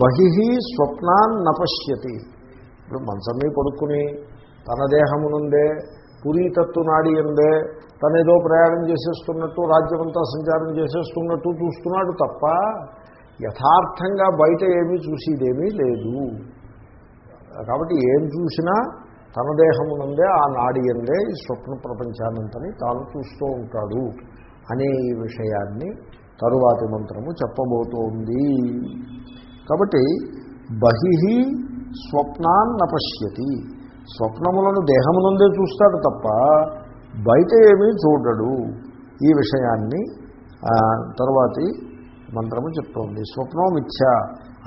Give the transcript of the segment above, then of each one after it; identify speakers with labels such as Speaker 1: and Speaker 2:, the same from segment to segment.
Speaker 1: బహి స్వప్నాన్ నపశ్యతి. ఇప్పుడు మంచం మీద పడుకుని తన దేహమునుందే పురీతత్తు నాడి ఉందే తనేదో ప్రయాణం చేసేస్తున్నట్టు రాజ్యమంతా సంచారం చేసేస్తున్నట్టు చూస్తున్నాడు తప్ప యథార్థంగా బయట ఏమీ చూసేదేమీ లేదు. కాబట్టి ఏం చూసినా తన దేహమునందే ఆ నాడి అందే ఈ స్వప్న ప్రపంచానంతని తాను చూస్తూ ఉంటాడు అనే ఈ విషయాన్ని తరువాతి మంత్రము చెప్పబోతోంది. కాబట్టి బహి స్వప్నాన్న పశ్యతి స్వప్నములను దేహమునందే చూస్తాడు తప్ప బయట ఏమీ చూడడు. ఈ విషయాన్ని తర్వాతి తరువాతి మంత్రము చెప్తోంది. స్వప్నం మిథ్య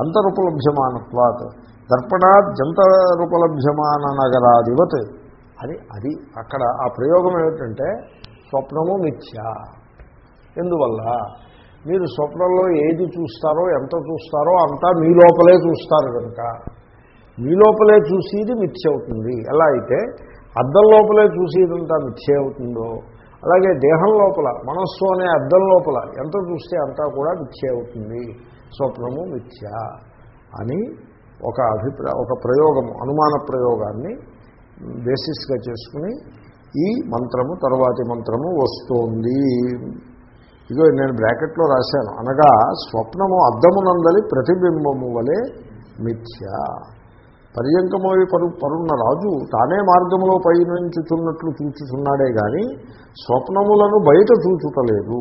Speaker 1: అంతరుపలభ్యమానత్వాత్ దర్పణాత్ జంతరుపలభ్యమాన నగరాధివత్ అది అది అక్కడ ఆ ప్రయోగం ఏమిటంటే స్వప్నము మిథ్య. ఎందువల్ల? మీరు స్వప్నంలో ఏది చూస్తారో ఎంత చూస్తారో అంతా మీ లోపలే చూస్తారు కనుక. మీ లోపలే చూసేది మిథ్య అవుతుంది. ఎలా అయితే అద్దం లోపలే చూసేదంతా మిథ్య అవుతుందో అలాగే దేహం లోపల మనస్సు అనే అద్దం లోపల ఎంత చూస్తే అంతా కూడా మిథ్య అవుతుంది. స్వప్నము మిథ్య అని ఒక అభిప్రాయ ఒక ప్రయోగము అనుమాన ప్రయోగాన్ని బేసిస్గా చేసుకుని ఈ మంత్రము తర్వాతి మంత్రము వస్తోంది. ఇదో నేను బ్రాకెట్లో రాశాను. అనగా స్వప్నము అద్దమునందలి ప్రతిబింబము వలె మిథ్య. పర్యంకమోయి పరు పరున్న రాజు తానే మార్గంలో పయనించుచున్నట్లు చూచుచున్నాడే కానీ స్వప్నములను బయట చూచుటలేదు.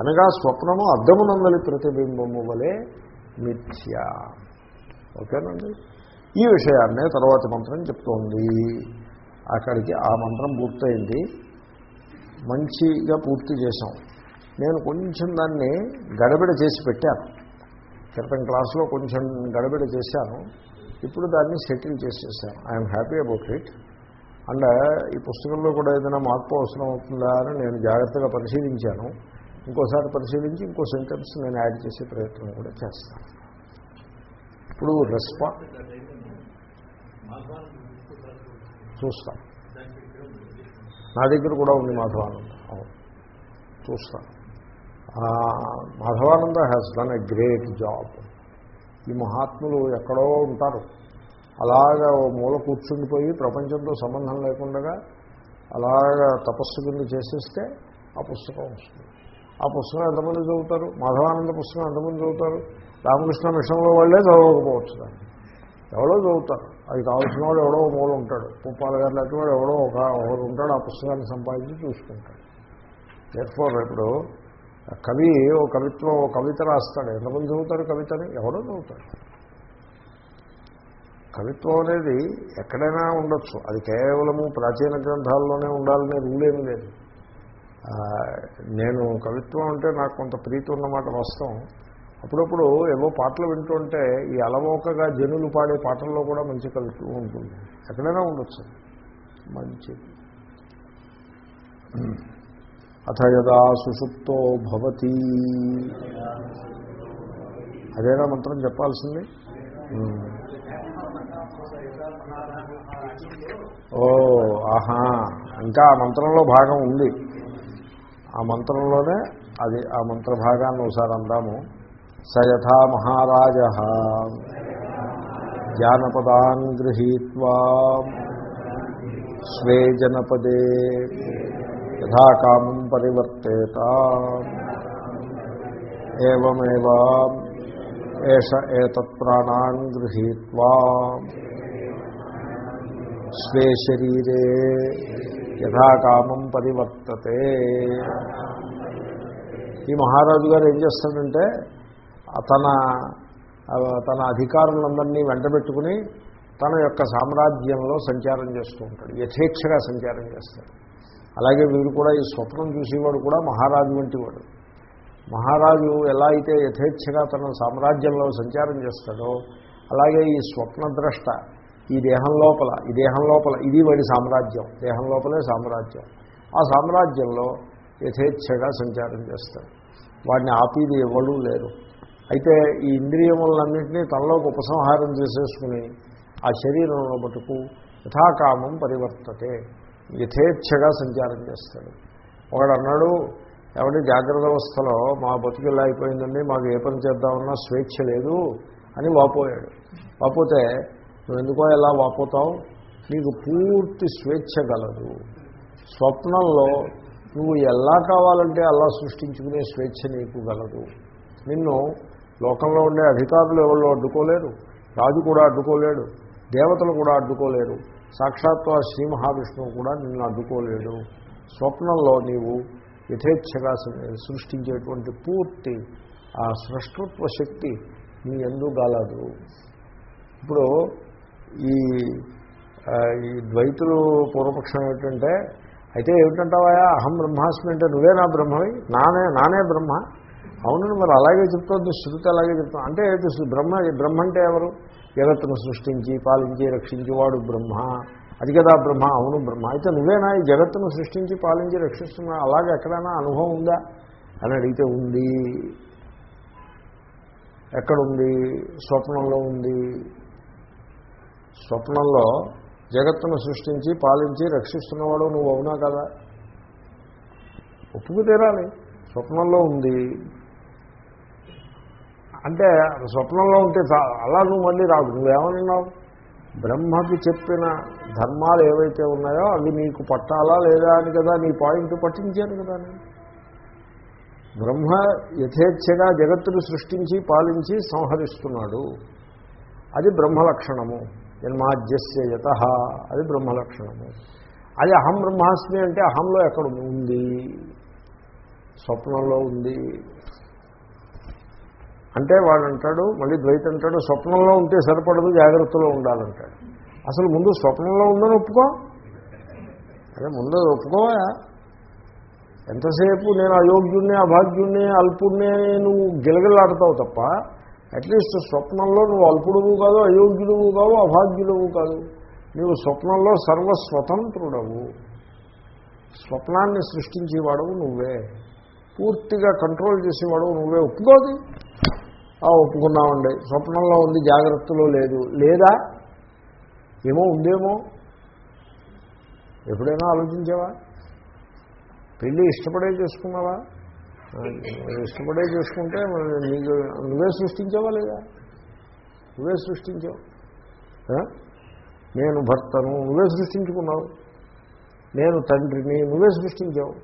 Speaker 1: అనగా స్వప్నము అద్దమునందలి ప్రతిబింబము వలె మిథ్య. ఓకేనండి? ఈ విషయాన్నే తర్వాత మంత్రం చెప్తోంది. అక్కడికి ఆ మంత్రం పూర్తయింది. మంచిగా పూర్తి చేశాం. నేను కొంచెం దాన్ని గడబిడ చేసి పెట్టాను. క్రితం క్లాస్లో కొంచెం గడబిడ చేశాను. ఇప్పుడు దాన్ని సెటిల్ చేసేసాను. I'm happy about it and ఈ పుస్తకంలో కూడా ఏదైనా మార్పు అవసరం అవుతుందా అని నేను జాగ్రత్తగా పరిశీలించాను. ఇంకోసారి పరిశీలించి ఇంకో సెంటెన్స్ నేను యాడ్ చేసే ప్రయత్నం కూడా చేస్తాను. ఇప్పుడు రెస్పా చూస్తాను నా దగ్గర కూడా ఉంది మాధవానంద. అవును. చూస్తాను Madhavananda has done a great job ఈ మహాత్ములు ఎక్కడో ఉంటారు. అలాగా ఓ మూల కూర్చుండిపోయి ప్రపంచంతో సంబంధం లేకుండా అలాగా తపస్సు కింద చేసేస్తే ఆ పుస్తకం వస్తుంది. ఆ పుస్తకం ఎంతమంది చదువుతారు? మాధవానంద పుస్తకం ఎంతమంది చదువుతారు? రామకృష్ణ మిషన్లో వాళ్ళే చదవకపోవచ్చు దాన్ని ఎవడో చదువుతారు. అది కావాల్సిన వాడు ఎవడో మూల ఉంటాడు. పుప్పాల గారు లాంటి వాడు ఎవడో ఒక ఒకరు ఉంటాడు ఆ పుస్తకాన్ని సంపాదించి చూసుకుంటాడు. దేర్ఫోర్ ఇప్పుడు కవి ఓ కవిత్వం ఓ కవిత రాస్తాడు. ఎంతమంది చదువుతారు కవితని? ఎవడో చదువుతాడు కవిత్వం అనేది ఎక్కడైనా ఉండొచ్చు. అది కేవలము ప్రాచీన గ్రంథాల్లోనే ఉండాలనే రూలేమి లేదు. నేను కవిత్వం అంటే నాకు కొంత ప్రీతి ఉన్నమాట వస్తాం అప్పుడప్పుడు ఏవో పాటలు వింటుంటే ఈ అలవోకగా జనులు పాడే పాటల్లో కూడా మంచి కవిత్వం ఉంటుంది. ఎక్కడైనా ఉండొచ్చు. మంచిది. అథ యదా సుషుప్తో భవతి. అదేనా మంత్రం చెప్పాల్సింది? ఓ ఆహా. ఇంకా ఆ మంత్రంలో భాగం ఉంది. ఆ మంత్రంలోనే అది ఆ మంత్ర భాగాన్ని ఒకసారి అందాము. సయథా మహారాజ. జానపదాన్ గృహీత్వా. స్వే జనపదే. యథాకామం పరివర్తేత ఏమేవా ఏష ఏతత్ ప్రాణాన్ గృహీత్వా స్వే శరీరే యథాకామం పరివర్తతే ఈ మహారాజు గారు ఏం చేస్తాడంటే తన తన అధికారులందరినీ వెంటబెట్టుకుని తన యొక్క సామ్రాజ్యంలో సంచారం చేస్తూ ఉంటాడు యథేచ్ఛగా సంచారం చేస్తాడు. అలాగే వీడు కూడా ఈ స్వప్నం చూసేవాడు కూడా మహారాజు వంటి వాడు. మహారాజు ఎలా అయితే యథేచ్ఛగా తన సామ్రాజ్యంలో సంచారం చేస్తాడో అలాగే ఈ స్వప్నద్రష్ట ఈ దేహం లోపల ఈ దేహం లోపల ఇది వాడి సామ్రాజ్యం దేహం లోపలే సామ్రాజ్యం. ఆ సామ్రాజ్యంలో యథేచ్ఛగా సంచారం చేస్తాడు. వాడిని ఆపేది ఎవరూ లేరు. అయితే ఈ ఇంద్రియములన్నింటినీ తనలోకి ఉపసంహారం చేసేసుకుని ఆ శరీరంలో మటుకు యథాకామం పరివర్తతే. యథేచ్ఛగా సంచారం చేస్తాడు. ఒకడు అన్నాడు ఎవరి జాగ్రత్త అవస్థలో మా బతుకు అయిపోయిందండి మాకు ఏ పని చేద్దామన్నా స్వేచ్ఛ లేదు అని వాపోయాడు. వాపోతే నువ్వు ఎందుకో ఎలా వాపోతావు? నీకు పూర్తి స్వేచ్ఛ గలదు. స్వప్నంలో నువ్వు ఎలా కావాలంటే అలా సృష్టించుకునే స్వేచ్ఛ నీకు గలదు. నిన్ను లోకంలో ఉండే అధికారులు ఎవరు అడ్డుకోలేరు. రాజు కూడా అడ్డుకోలేడు. దేవతలు కూడా అడ్డుకోలేరు. సాక్షాత్తు ఆ శ్రీ మహావిష్ణువు కూడా నిన్ను అడ్డుకోలేడు. స్వప్నంలో నీవు యథేచ్ఛగా సృష్టించేటువంటి పూర్తి ఆ సృష్టృత్వ శక్తి నీ ఎందు గలదు. ఇప్పుడు ఈ ఈ ద్వైతులు పూర్వపక్షం ఏమిటంటే అయితే ఏమిటంటావా అహం బ్రహ్మాస్మి అంటే నువ్వే నా బ్రహ్మవి? నానే నానే బ్రహ్మ. అవును మరి అలాగే చెప్తుంది శృతి అలాగే చెప్తాం. అంటే బ్రహ్మ బ్రహ్మ అంటే ఎవరు? జగత్తును సృష్టించి పాలించి రక్షించి వాడు బ్రహ్మ. అది కదా బ్రహ్మ అవును బ్రహ్మ. అయితే నువ్వేనా ఈ జగత్తును సృష్టించి పాలించి రక్షిస్తున్నా? అలాగే ఎక్కడైనా అనుభవం ఉందా? అని అడిగితే ఉంది. ఎక్కడుంది? స్వప్నంలో ఉంది. స్వప్నంలో జగత్తును సృష్టించి పాలించి రక్షిస్తున్నవాడు నువ్వు అవునా కదా? ఒప్పుకు తీరాలి. స్వప్నంలో ఉంది. అంటే స్వప్నంలో ఉంటే అలా నువ్వు మళ్ళీ రాదు నువ్వేమన్నావు బ్రహ్మకి చెప్పిన ధర్మాలు ఏవైతే ఉన్నాయో అవి నీకు పట్టాలా లేదా అని కదా నీ పాయింట్ పట్టించాను కదా నేను బ్రహ్మ యథేచ్ఛగా జగత్తును సృష్టించి పాలించి సంహరిస్తున్నాడు. అది బ్రహ్మలక్షణము. జన్మాద్యస్య యత. అది బ్రహ్మలక్షణము. అది అహం బ్రహ్మాస్మి అంటే అహంలో ఎక్కడ ఉంది? స్వప్నంలో ఉంది. అంటే వాడు అంటాడు మళ్ళీ ద్వైత అంటాడు స్వప్నంలో ఉంటే సరిపడదు జాగ్రత్తలో ఉండాలంటాడు. అసలు ముందు స్వప్నంలో ఉందని ఒప్పుకో. అదే ముందు ఒప్పుకోవా? ఎంతసేపు నేను అయోగ్యుణ్ణి అభాగ్యుణ్ణి అల్పుణ్ణి అని నువ్వు గిలగిలాడతావు తప్ప అట్లీస్ట్ స్వప్నంలో నువ్వు అల్పుడువు కాదు అయోగ్యుడువు కాదు అభాగ్యుడువు కాదు. నువ్వు స్వప్నంలో సర్వస్వతంత్రుడవు. స్వప్నాన్ని సృష్టించేవాడవు నువ్వే. పూర్తిగా కంట్రోల్ చేసేవాడు నువ్వే. ఒప్పుకోది ఒప్పుకున్నామండి. స్వప్నంలో ఉంది జాగ్రత్తలో లేదు. లేదా ఏమో ఉందేమో? ఎప్పుడైనా ఆలోచించావా? పెళ్ళి ఇష్టపడే చేసుకున్నావా? ఇష్టపడే చేసుకుంటే నీకు నువ్వే సృష్టించావా లేదా? నువ్వే సృష్టించావు. నేను భర్తను నువ్వే సృష్టించుకున్నావు. నేను తండ్రిని నువ్వే సృష్టించావు.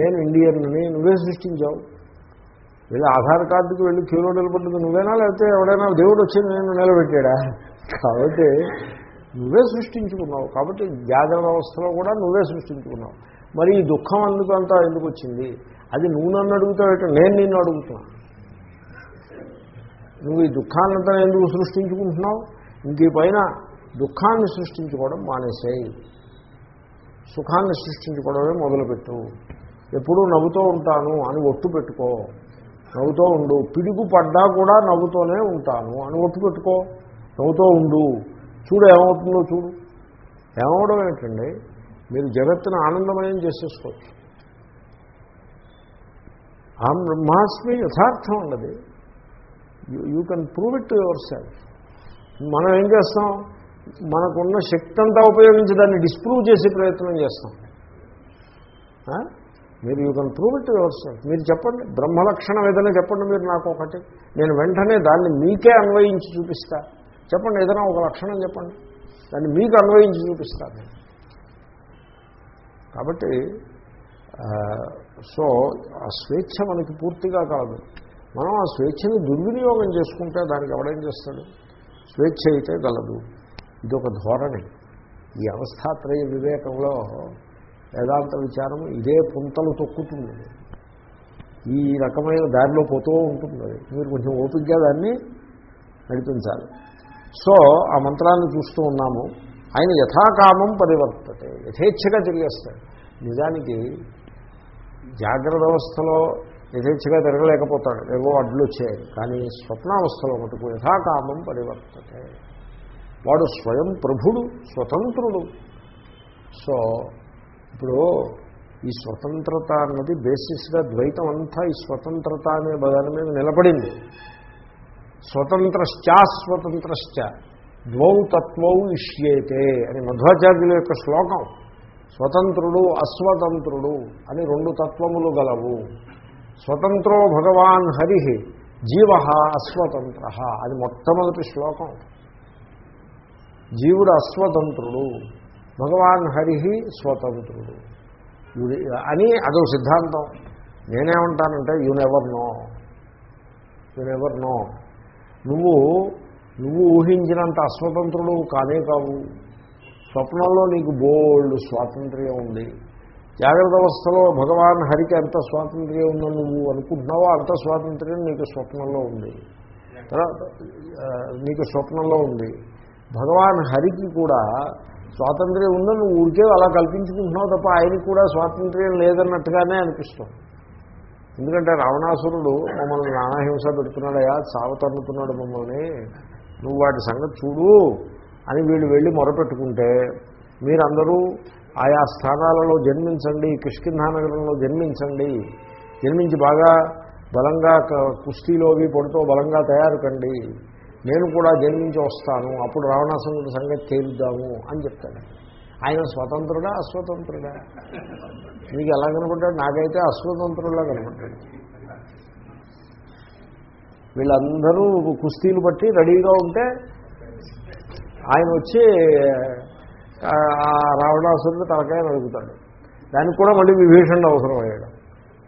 Speaker 1: నేను ఇండియన్ని నువ్వే సృష్టించావు. వెళ్ళి ఆధార్ కార్డుకి వెళ్ళి క్యూలో నిలబడ్డది నువ్వేనా? లేకపోతే ఎవడైనా దేవుడు వచ్చి నేను నిలబెట్టాడా? కాబట్టి నువ్వే సృష్టించుకున్నావు. కాబట్టి జాగ్రత్త అవస్థలో కూడా నువ్వే సృష్టించుకున్నావు. మరి ఈ దుఃఖం అందుకు అంతా ఎందుకు వచ్చింది? అది నువ్వు నన్ను అడుగుతావు నేను నిన్ను అడుగుతున్నా. నువ్వు ఈ దుఃఖాన్నంతా ఎందుకు సృష్టించుకుంటున్నావు? ఇంక పైన దుఃఖాన్ని సృష్టించుకోవడం మానేసేయి. సుఖాన్ని సృష్టించుకోవడమే మొదలుపెట్టు. ఎప్పుడూ నవ్వుతూ ఉంటాను అని ఒట్టు పెట్టుకో. నవ్వుతూ ఉండు. పిడుగు పడ్డా కూడా నవ్వుతూనే ఉంటాను. అని ఒట్టుపెట్టుకో నవ్వుతూ ఉండు. చూడు ఏమవుతుందో చూడు. ఏమవడం ఏంటండి మీరు జగత్తును ఆనందమయం చేసేసుకోవచ్చు. ఆ బ్రహ్మాస్మి యథార్థం ఉన్నది you can prove it to yourself మనం ఏం చేస్తాం? మనకున్న శక్తి అంతా ఉపయోగించి దాన్ని డిస్ప్రూవ్ చేసే ప్రయత్నం చేస్తాం. మీరు you can prove it yourself మీరు చెప్పండి. బ్రహ్మలక్షణం ఏదైనా చెప్పండి మీరు నాకు ఒకటి. నేను వెంటనే దాన్ని మీకే అన్వయించి చూపిస్తా. చెప్పండి ఏదైనా ఒక లక్షణం చెప్పండి. దాన్ని మీకు అన్వయించి చూపిస్తాను నేను. కాబట్టి సో ఆ స్వేచ్ఛ మనకి పూర్తిగా కాదు. మనం ఆ స్వేచ్ఛని దుర్వినియోగం చేసుకుంటే దానికి ఎవడేం చేస్తాడు? స్వేచ్ఛ అయితే గలదు. ఇదొక ధోరణి. ఈ అవస్థాత్రయ వివేకంలో వేదాంత విచారం ఇదే పుంతలు తొక్కుతుంది. ఈ రకమైన దారిలో పోతూ ఉంటుంది మీరు కొంచెం ఓపికగా దాన్ని నడిపించాలి. సో ఆ మంత్రాన్ని చూస్తూ ఉన్నాము. ఆయన యథాకామం పరివర్తతే యథేచ్ఛగా తిరిగేస్తాడు. నిజానికి జాగ్రత్త అవస్థలో యథేచ్ఛగా తిరగలేకపోతాడు. ఏవో అడ్లు వచ్చాయి. కానీ స్వప్నావస్థలో మటుకు యథాకామం పరివర్తతే. వాడు స్వయం ప్రభుడు స్వతంత్రుడు. సో ఇప్పుడు ఈ స్వతంత్రత అన్నది బేసిస్గా ద్వైతం అంతా ఈ స్వతంత్రత అనే దాని మీద నిలబడింది. స్వతంత్రశ్చాస్వతంత్రశ్చ ద్వౌ తత్వౌ ఇష్యేతే అని మధ్వాచార్యుల యొక్క శ్లోకం. స్వతంత్రుడు అస్వతంత్రుడు అని రెండు తత్వములు గలవు. స్వతంత్రో భగవాన్ హరి జీవ అస్వతంత్ర. అది మొట్టమొదటి శ్లోకం. జీవుడు అస్వతంత్రుడు. భగవాన్ హరి స్వతంత్రుడు. అని అదో సిద్ధాంతం. నేనేమంటానంటే you never know you never know నువ్వు నువ్వు ఊహించినంత అస్వతంత్రుడు కానే కావు. స్వప్నంలో నీకు బోల్డ్ స్వాతంత్ర్యం ఉంది. జాగ్రత్త అవస్థలో భగవాన్ హరికి ఎంత స్వాతంత్ర్యం ఉందని నువ్వు అనుకుంటున్నావో అంత స్వాతంత్ర్యం నీకు స్వప్నంలో ఉంది. తర్వాత నీకు స్వప్నంలో ఉంది. భగవాన్ హరికి కూడా స్వాతంత్ర్యం ఉందో నువ్వు ఊరికే అలా కల్పించుకుంటున్నావు తప్ప ఆయనకి కూడా స్వాతంత్ర్యం లేదన్నట్టుగానే అనిపిస్తుంది. ఎందుకంటే రావణాసురుడు మమ్మల్ని నానాహింస పెడుతున్నాడయా చావతన్నుతున్నాడు మమ్మల్ని. నువ్వు వాటి సంగతి చూడు అని వీళ్ళు వెళ్ళి మొరపెట్టుకుంటే మీరందరూ ఆయా స్థానాలలో జన్మించండి కిష్కింధానగరంలో జన్మించండి. జన్మించి బాగా బలంగా కుస్తీలోవి కుస్తీలో అవి పడుతూ బలంగా తయారు కండి. నేను కూడా జన్మించి వస్తాను అప్పుడు రావణాసురుడి సంగతి తేలుద్దాము అని చెప్తాడు. ఆయన స్వతంత్రుడా అస్వతంత్రుడా? మీకు ఎలా కనపడ్డాడు? నాకైతే అస్వతంత్రులా కనపడ్డాడు. వీళ్ళందరూ కుస్తీలు బట్టి రెడీగా ఉంటే ఆయన వచ్చి ఆ రావణాసురుడు తలకాయ నడుపుతాడు. దానికి కూడా మళ్ళీ విభీషణుడు అవసరం అయ్యాడు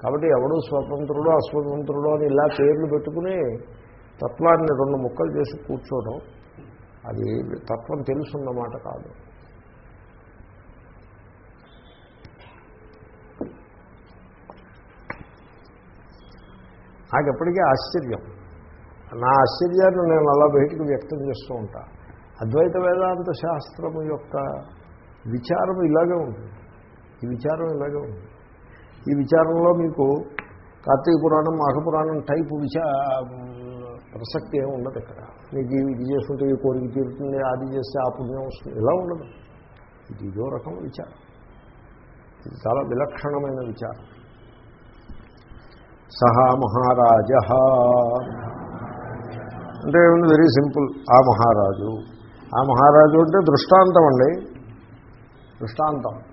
Speaker 1: కాబట్టి ఎవడు స్వతంత్రుడు అస్వతంత్రుడు అని ఇలా పేర్లు పెట్టుకుని తత్వాన్ని రెండు ముక్కలు చేసి కూర్చోవడం అది తత్వం తెలుసున్నమాట కాదు. నాకు ఎప్పటికీ ఆశ్చర్యం. నా ఆశ్చర్యాన్ని నేను అలా బయటకు వ్యక్తం చేస్తూ ఉంటా. అద్వైత వేదాంత శాస్త్రము యొక్క విచారం ఇలాగే ఉంటుంది. ఈ విచారం ఇలాగే ఉంటుంది. ఈ విచారంలో మీకు కార్తీక పురాణం మాఘపురాణం టైపు విచా ప్రసక్తి ఏమి ఉండదు ఇక్కడ. నీకు ఇది చేసుకుంటే ఈ కోరిక తీరుతుంది అది చేస్తే ఆ పుణ్యం వస్తుంది. ఇలా ఉండదు. ఇది ఇదో రకం విచారం. ఇది చాలా విలక్షణమైన విచారం. సహా మహారాజ. అంటే ఏముంది? Very simple. ఆ మహారాజు. ఆ మహారాజు అంటే దృష్టాంతం అండి. దృష్టాంతం.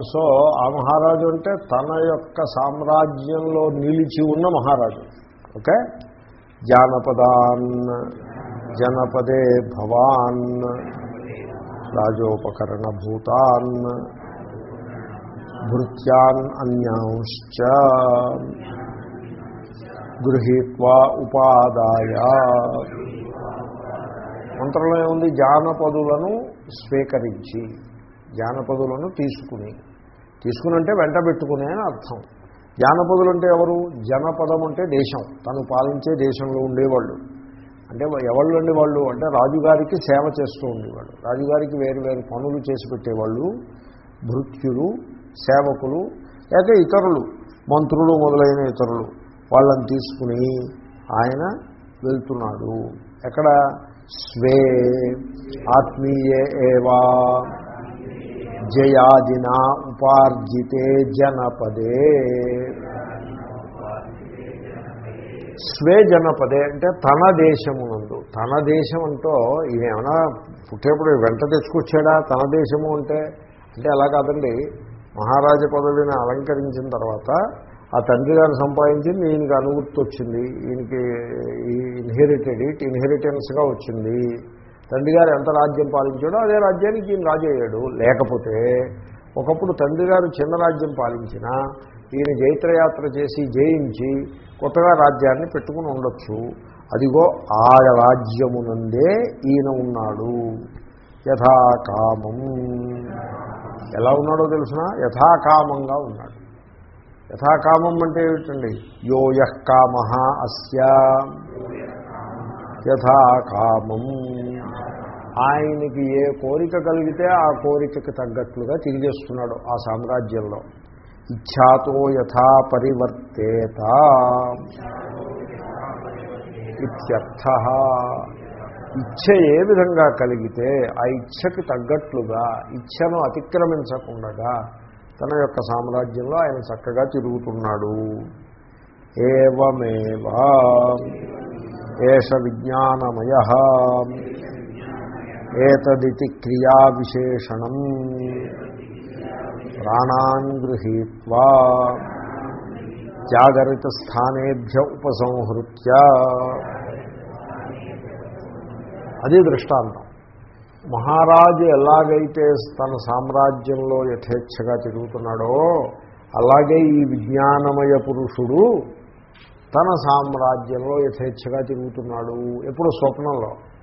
Speaker 1: సో ఆ మహారాజు అంటే తన యొక్క సామ్రాజ్యంలో నిలిచి ఉన్న మహారాజు. ఓకే? జానపదాన్ జనపదే భవాన్ రాజోపకరణ భూతాన్ భృత్యాన్ అన్యాంశ్చ గృహీత్వా ఉపాదాయ. మంత్రంలో ఏముంది? జానపదులను స్వీకరించి జానపదులను తీసుకుని. తీసుకునంటే వెంట పెట్టుకునే అని అర్థం. జానపదులు అంటే ఎవరు? జనపదం అంటే దేశం. తను పాలించే దేశంలో ఉండేవాళ్ళు. అంటే ఎవళ్ళు అండి వాళ్ళు? అంటే రాజుగారికి సేవ చేస్తూ ఉండేవాళ్ళు. రాజుగారికి వేరు వేరు పనులు చేసి పెట్టేవాళ్ళు. భృత్యులు సేవకులు లేక ఇతరులు. మంత్రులు మొదలైన ఇతరులు. వాళ్ళని తీసుకుని ఆయన వెళ్తున్నాడు. ఎక్కడ? స్వే ఆత్మీయే ఏవా జయాదిన ఉపార్జితే జనపదే. స్వే జనపదే అంటే తన దేశమునందు. తన దేశం అంటూ ఈయన ఏమైనా పుట్టేప్పుడు వెంట తెచ్చుకొచ్చాడా? తన దేశము అంటే? అంటే అలా కాదండి. మహారాజ పదవిని అలంకరించిన తర్వాత ఆ తండ్రి గారు సంపాదించింది ఈయనకి అనుగుర్తి వచ్చింది ఈయనకి ఇన్హెరిటెడ్ ఇట్ ఇన్హెరిటెన్స్గా వచ్చింది. తండ్రి గారు ఎంత రాజ్యం పాలించాడో అదే రాజ్యానికి ఈయన రాజు అయ్యాడు లేకపోతే ఒకప్పుడు తండ్రి గారు చిన్న రాజ్యం పాలించినా ఈయన జైత్రయాత్ర చేసి జయించి కొత్తగా రాజ్యాన్ని పెట్టుకుని ఉండొచ్చు. అదిగో ఆ రాజ్యమునందే ఈయన ఉన్నాడు. యథాకామం. ఎలా ఉన్నాడో తెలుసిన? యథాకామంగా ఉన్నాడు. యథాకామం అంటే ఏమిటండి? యో యః కామ అస్య. యథాకామం. ఆయనకి ఏ కోరిక కలిగితే ఆ కోరికకి తగ్గట్లుగా తిరిగేస్తున్నాడు ఆ సామ్రాజ్యంలో. ఇచ్చాతో యథా పరివర్తేత ఇత్యర్థ. ఇచ్ఛ ఏ విధంగా కలిగితే ఆ ఇచ్ఛకి తగ్గట్లుగా ఇచ్ఛను అతిక్రమించకుండా తన యొక్క సామ్రాజ్యంలో ఆయన చక్కగా తిరుగుతున్నాడు. ఏవమేవా ఏష విజ్ఞానమయ. ఏతదితి క్రియా విశేషణం ప్రాణాన్ గృహీత్వా. జాగరిత స్థానేభ్య ఉపసంహృత్య. అది దృష్టాంతం. మహారాజు ఎలాగైతే తన సామ్రాజ్యంలో యథేచ్ఛగా తిరుగుతున్నాడో అలాగే ఈ విజ్ఞానమయ పురుషుడు తన సామ్రాజ్యంలో యథేచ్ఛగా తిరుగుతున్నాడు. ఎప్పుడు స్వప్నంలో.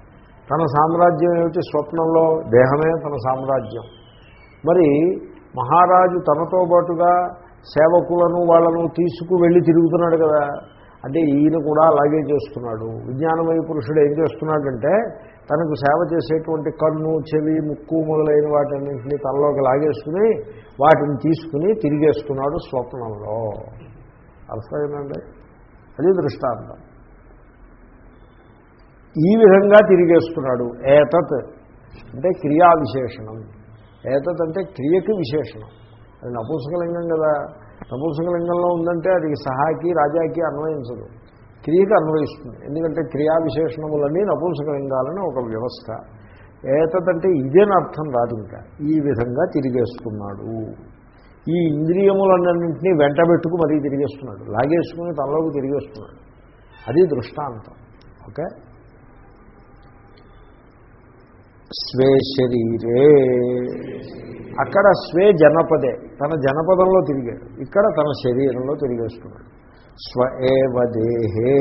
Speaker 1: తన సామ్రాజ్యం ఏమిటి? స్వప్నంలో దేహమే తన సామ్రాజ్యం. మరి మహారాజు తనతో పాటుగా సేవకులను వాళ్ళను తీసుకు వెళ్ళి తిరుగుతున్నాడు కదా. అంటే ఈయన కూడా అలాగే చేస్తున్నాడు. విజ్ఞానమయ పురుషుడు ఏం చేస్తున్నాడంటే తనకు సేవ చేసేటువంటి కన్ను చెవి ముక్కు మొదలైన వాటన్నింటినీ తనలోకి లాగేసుకుని వాటిని తీసుకుని తిరిగేస్తున్నాడు స్వప్నంలో. అర్థమైందండి? అది దృష్టాంతం. ఈ విధంగా తిరిగేస్తున్నాడు. ఏతత్ అంటే క్రియా విశేషణం. ఏతత్ అంటే క్రియకి విశేషణం. అది నపుంసకలింగం కదా. నపుంసకలింగంలో ఉందంటే అది సహాకి రాజాకి అన్వయించదు. క్రియకి అన్వయిస్తుంది. ఎందుకంటే క్రియా విశేషణములన్నీ నపుంసకలింగాలని ఒక వ్యవస్థ. ఏతదంటే ఇదేని అర్థం రాదు ఇంకా. ఈ విధంగా తిరిగేస్తున్నాడు. ఈ ఇంద్రియములన్నింటినీ వెంటబెట్టుకు మరీ తిరిగేస్తున్నాడు. లాగేసుకుని తనలోకి తిరిగేస్తున్నాడు. అది దృష్టాంతం. ఓకే? స్వే శరీరే. అక్కడ స్వే జనపదే. తన జనపదంలో తిరిగాడు. ఇక్కడ తన శరీరంలో తిరిగేస్తున్నాడు. స్వ ఏవ దేహే.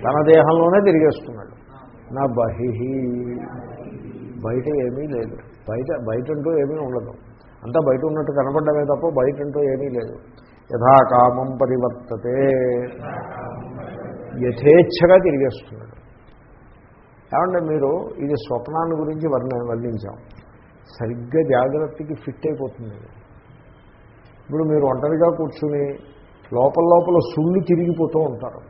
Speaker 1: తన దేహంలోనే తిరిగేస్తున్నాడు. నా బహి బయట ఏమీ లేదు. బయట బయట అంటూ ఏమీ ఉండదు. అంతా బయట ఉన్నట్టు కనపడ్డమే తప్ప బయట అంటూ ఏమీ లేదు. యథాకామం పరివర్తతే. యథేచ్ఛగా తిరిగేస్తున్నాడు. ఏమంటే మీరు ఇది స్వప్నాన్ని గురించి వర్ణ వర్ణించాం. సరిగ్గా జాగ్రత్తకి ఫిట్ అయిపోతుంది ఇప్పుడు మీరు ఒంటరిగా కూర్చుని లోపల లోపల సుళ్ళు తిరిగిపోతూ ఉంటారు.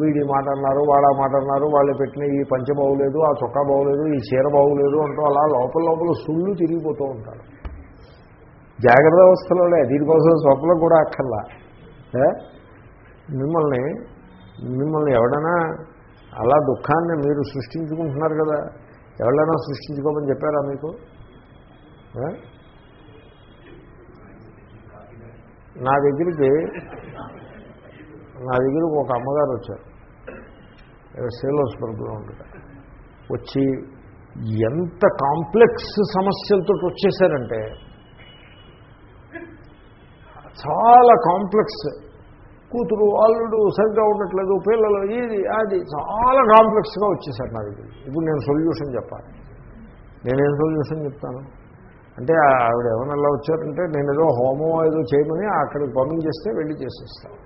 Speaker 1: వీడి మాట అన్నారు వాడా మాట అన్నారు వాళ్ళు పెట్టిన ఈ పంచ బాగులేదు ఆ చొక్కా బాగులేదు ఈ చీర బాగులేదు అంటూ అలా లోపల లోపల సుళ్ళు తిరిగిపోతూ ఉంటారు. జాగ్రత్త అవస్థలోనే దీనికోసం స్వప్నం కూడా అక్కర్లా. మిమ్మల్ని మిమ్మల్ని ఎవడన్నా అలా దుఃఖాన్ని మీరు సృష్టించుకుంటున్నారు కదా. ఎవరైనా సృష్టించుకోమని చెప్పారా మీకు? నా దగ్గరికి నా దగ్గరికి ఒక అమ్మగారు వచ్చారు. సేలోస్బర్గ్లో ఉండట వచ్చి ఎంత కాంప్లెక్స్ సమస్యలతో వచ్చేసారంటే చాలా కాంప్లెక్స్. కూతురు అల్లుడు సరిగ్గా ఉండట్లేదు పిల్లలు ఇది అది. చాలా కాంప్లెక్స్గా వచ్చేసారు నా దగ్గర. ఇప్పుడు నేను సొల్యూషన్ చెప్పాలి. నేనేం సొల్యూషన్ చెప్తాను? అంటే ఆవిడ ఏమైనా ఎలా వచ్చారంటే నేను ఏదో హోమం ఏదో చేయమని అక్కడికి పంపించేస్తే వెళ్ళి చేసేస్తాను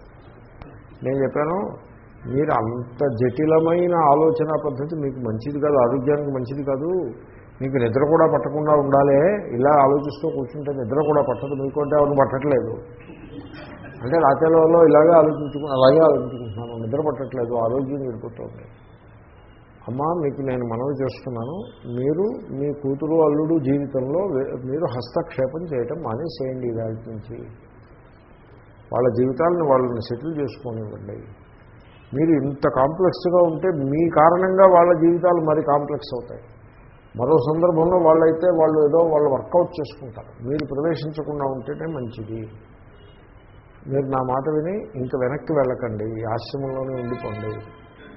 Speaker 1: నేను చెప్పాను మీరు అంత జటిలమైన ఆలోచన పద్ధతి మీకు మంచిది కాదు ఆరోగ్యానికి మంచిది కాదు. మీకు నిద్ర కూడా పట్టకుండా ఉండాలి. ఇలా ఆలోచిస్తూ కూర్చుంటే నిద్ర కూడా పట్టదు. మీకు అంటే ఎవరు పట్టట్లేదు. అంటే రాత్రిలో ఇలాగే ఆలోచించుకుని అలాగే ఆలోచించుకుంటున్నాను. నిద్ర పట్టట్లేదు ఆరోగ్యం వెళ్ళిపోతుంది అమ్మా మీకు నేను మనవి చేస్తున్నాను. మీరు మీ కూతురు అల్లుడు జీవితంలో మీరు హస్తక్షేపం చేయటం మానేసేయండి ఇవాళ నుంచి. వాళ్ళ జీవితాలను వాళ్ళని సెటిల్ చేసుకోనివ్వండి. మీరు ఇంత కాంప్లెక్స్గా ఉంటే మీ కారణంగా వాళ్ళ జీవితాలు మరి కాంప్లెక్స్ అవుతాయి. మరో సందర్భంలో వాళ్ళైతే వాళ్ళు ఏదో వాళ్ళు వర్కౌట్ చేసుకుంటారు. మీరు ప్రవేశించకుండా ఉంటేనే మంచిది. మీరు నా మాట విని ఇంక వెనక్కి వెళ్ళకండి ఈ ఆశ్రమంలోనే ఉండిపోండి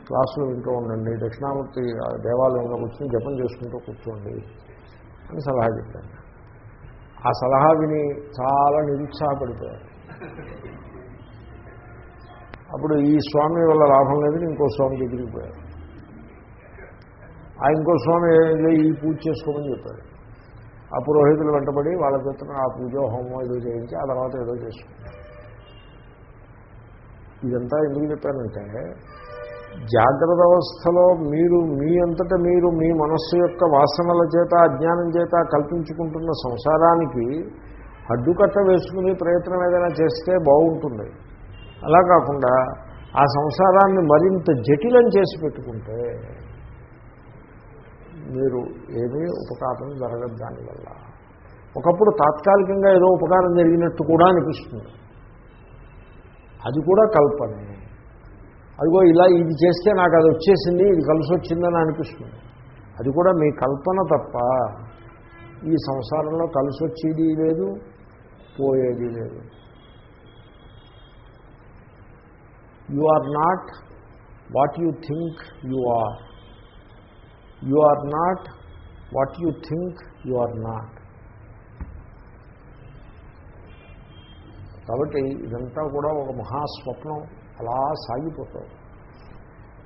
Speaker 1: క్లాసులు వింటూ ఉండండి దక్షిణామూర్తి ఆ దేవాలయంలో కూర్చొని జపం చేసుకుంటూ కూర్చోండి అని సలహా చెప్పాను. ఆ సలహా విని చాలా నిరుత్సాహపడిపోయారు అప్పుడు ఈ స్వామి వల్ల లాభం లేదని ఇంకో స్వామి దగ్గరికి పోయారు. ఆ ఇంకో స్వామి ఈ పూజ చేసుకోమని చెప్పారు ఆ పురోహితులు వెంటబడి వాళ్ళ చేత ఆ పూజ హోమం ఏదో చేయించి ఆ తర్వాత ఏదో చేసుకుంటారు ఇదంతా ఎందుకు చెప్పానంటే జాగ్రత్త అవస్థలో మీరు మీ అంతటా మీరు మీ మనస్సు యొక్క వాసనల చేత అజ్ఞానం చేత కల్పించుకుంటున్న సంసారానికి అడ్డుకట్ట వేసుకుని ప్రయత్నం ఏదైనా చేస్తే బాగుంటుంది. అలా కాకుండా ఆ సంసారాన్ని మరింత జటిలం చేసి పెట్టుకుంటే మీరు ఏమీ ఉపకారం జరగదు దానివల్ల. ఒకప్పుడు తాత్కాలికంగా ఏదో ఉపకారం జరిగినట్టు కూడా అనిపిస్తుంది. అది కూడా కల్పనే. అదిగో ఇలా ఇది చేస్తే నాకు అది వచ్చేసింది ఇది కలిసి వచ్చిందని అనిపిస్తుంది. అది కూడా మీ కల్పన తప్ప ఈ సంసారంలో కలిసి వచ్చేది లేదు పోయేది లేదు. You are not what you think you are you are not what you think you are not కాబట్టి ఇదంతా కూడా ఒక మహాస్వప్నం. అలా సాగిపోతుంది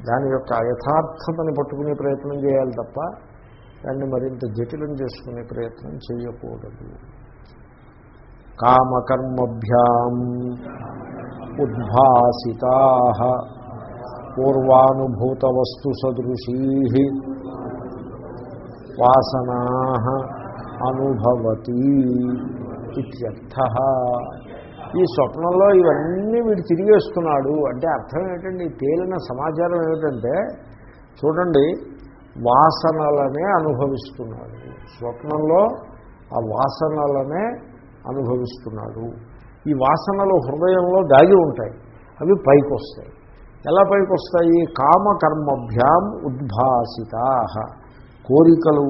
Speaker 1: దాని యొక్క యథార్థతని పట్టుకునే ప్రయత్నం చేయాలి తప్ప దాన్ని మరింత జటిలం చేసుకునే ప్రయత్నం చేయకూడదు. కామకర్మభ్యాం ఉద్భాసితా పూర్వానుభూత వస్తు సదృశీ వాసనా అనుభవతి ఇత్యర్థ. ఈ స్వప్నంలో ఇవన్నీ వీడు తిరిగేస్తున్నాడు. అంటే అర్థం ఏంటండి? తేలిన సమాచారం ఏమిటంటే చూడండి వాసనలనే అనుభవిస్తున్నాడు. స్వప్నంలో ఆ వాసనలనే అనుభవిస్తున్నాడు. ఈ వాసనలు హృదయంలో దాగి ఉంటాయి. అవి పైకి వస్తాయి ఎలా పైకి వస్తాయి కామకర్మభ్యాం ఉద్భాసితా. కోరికలు.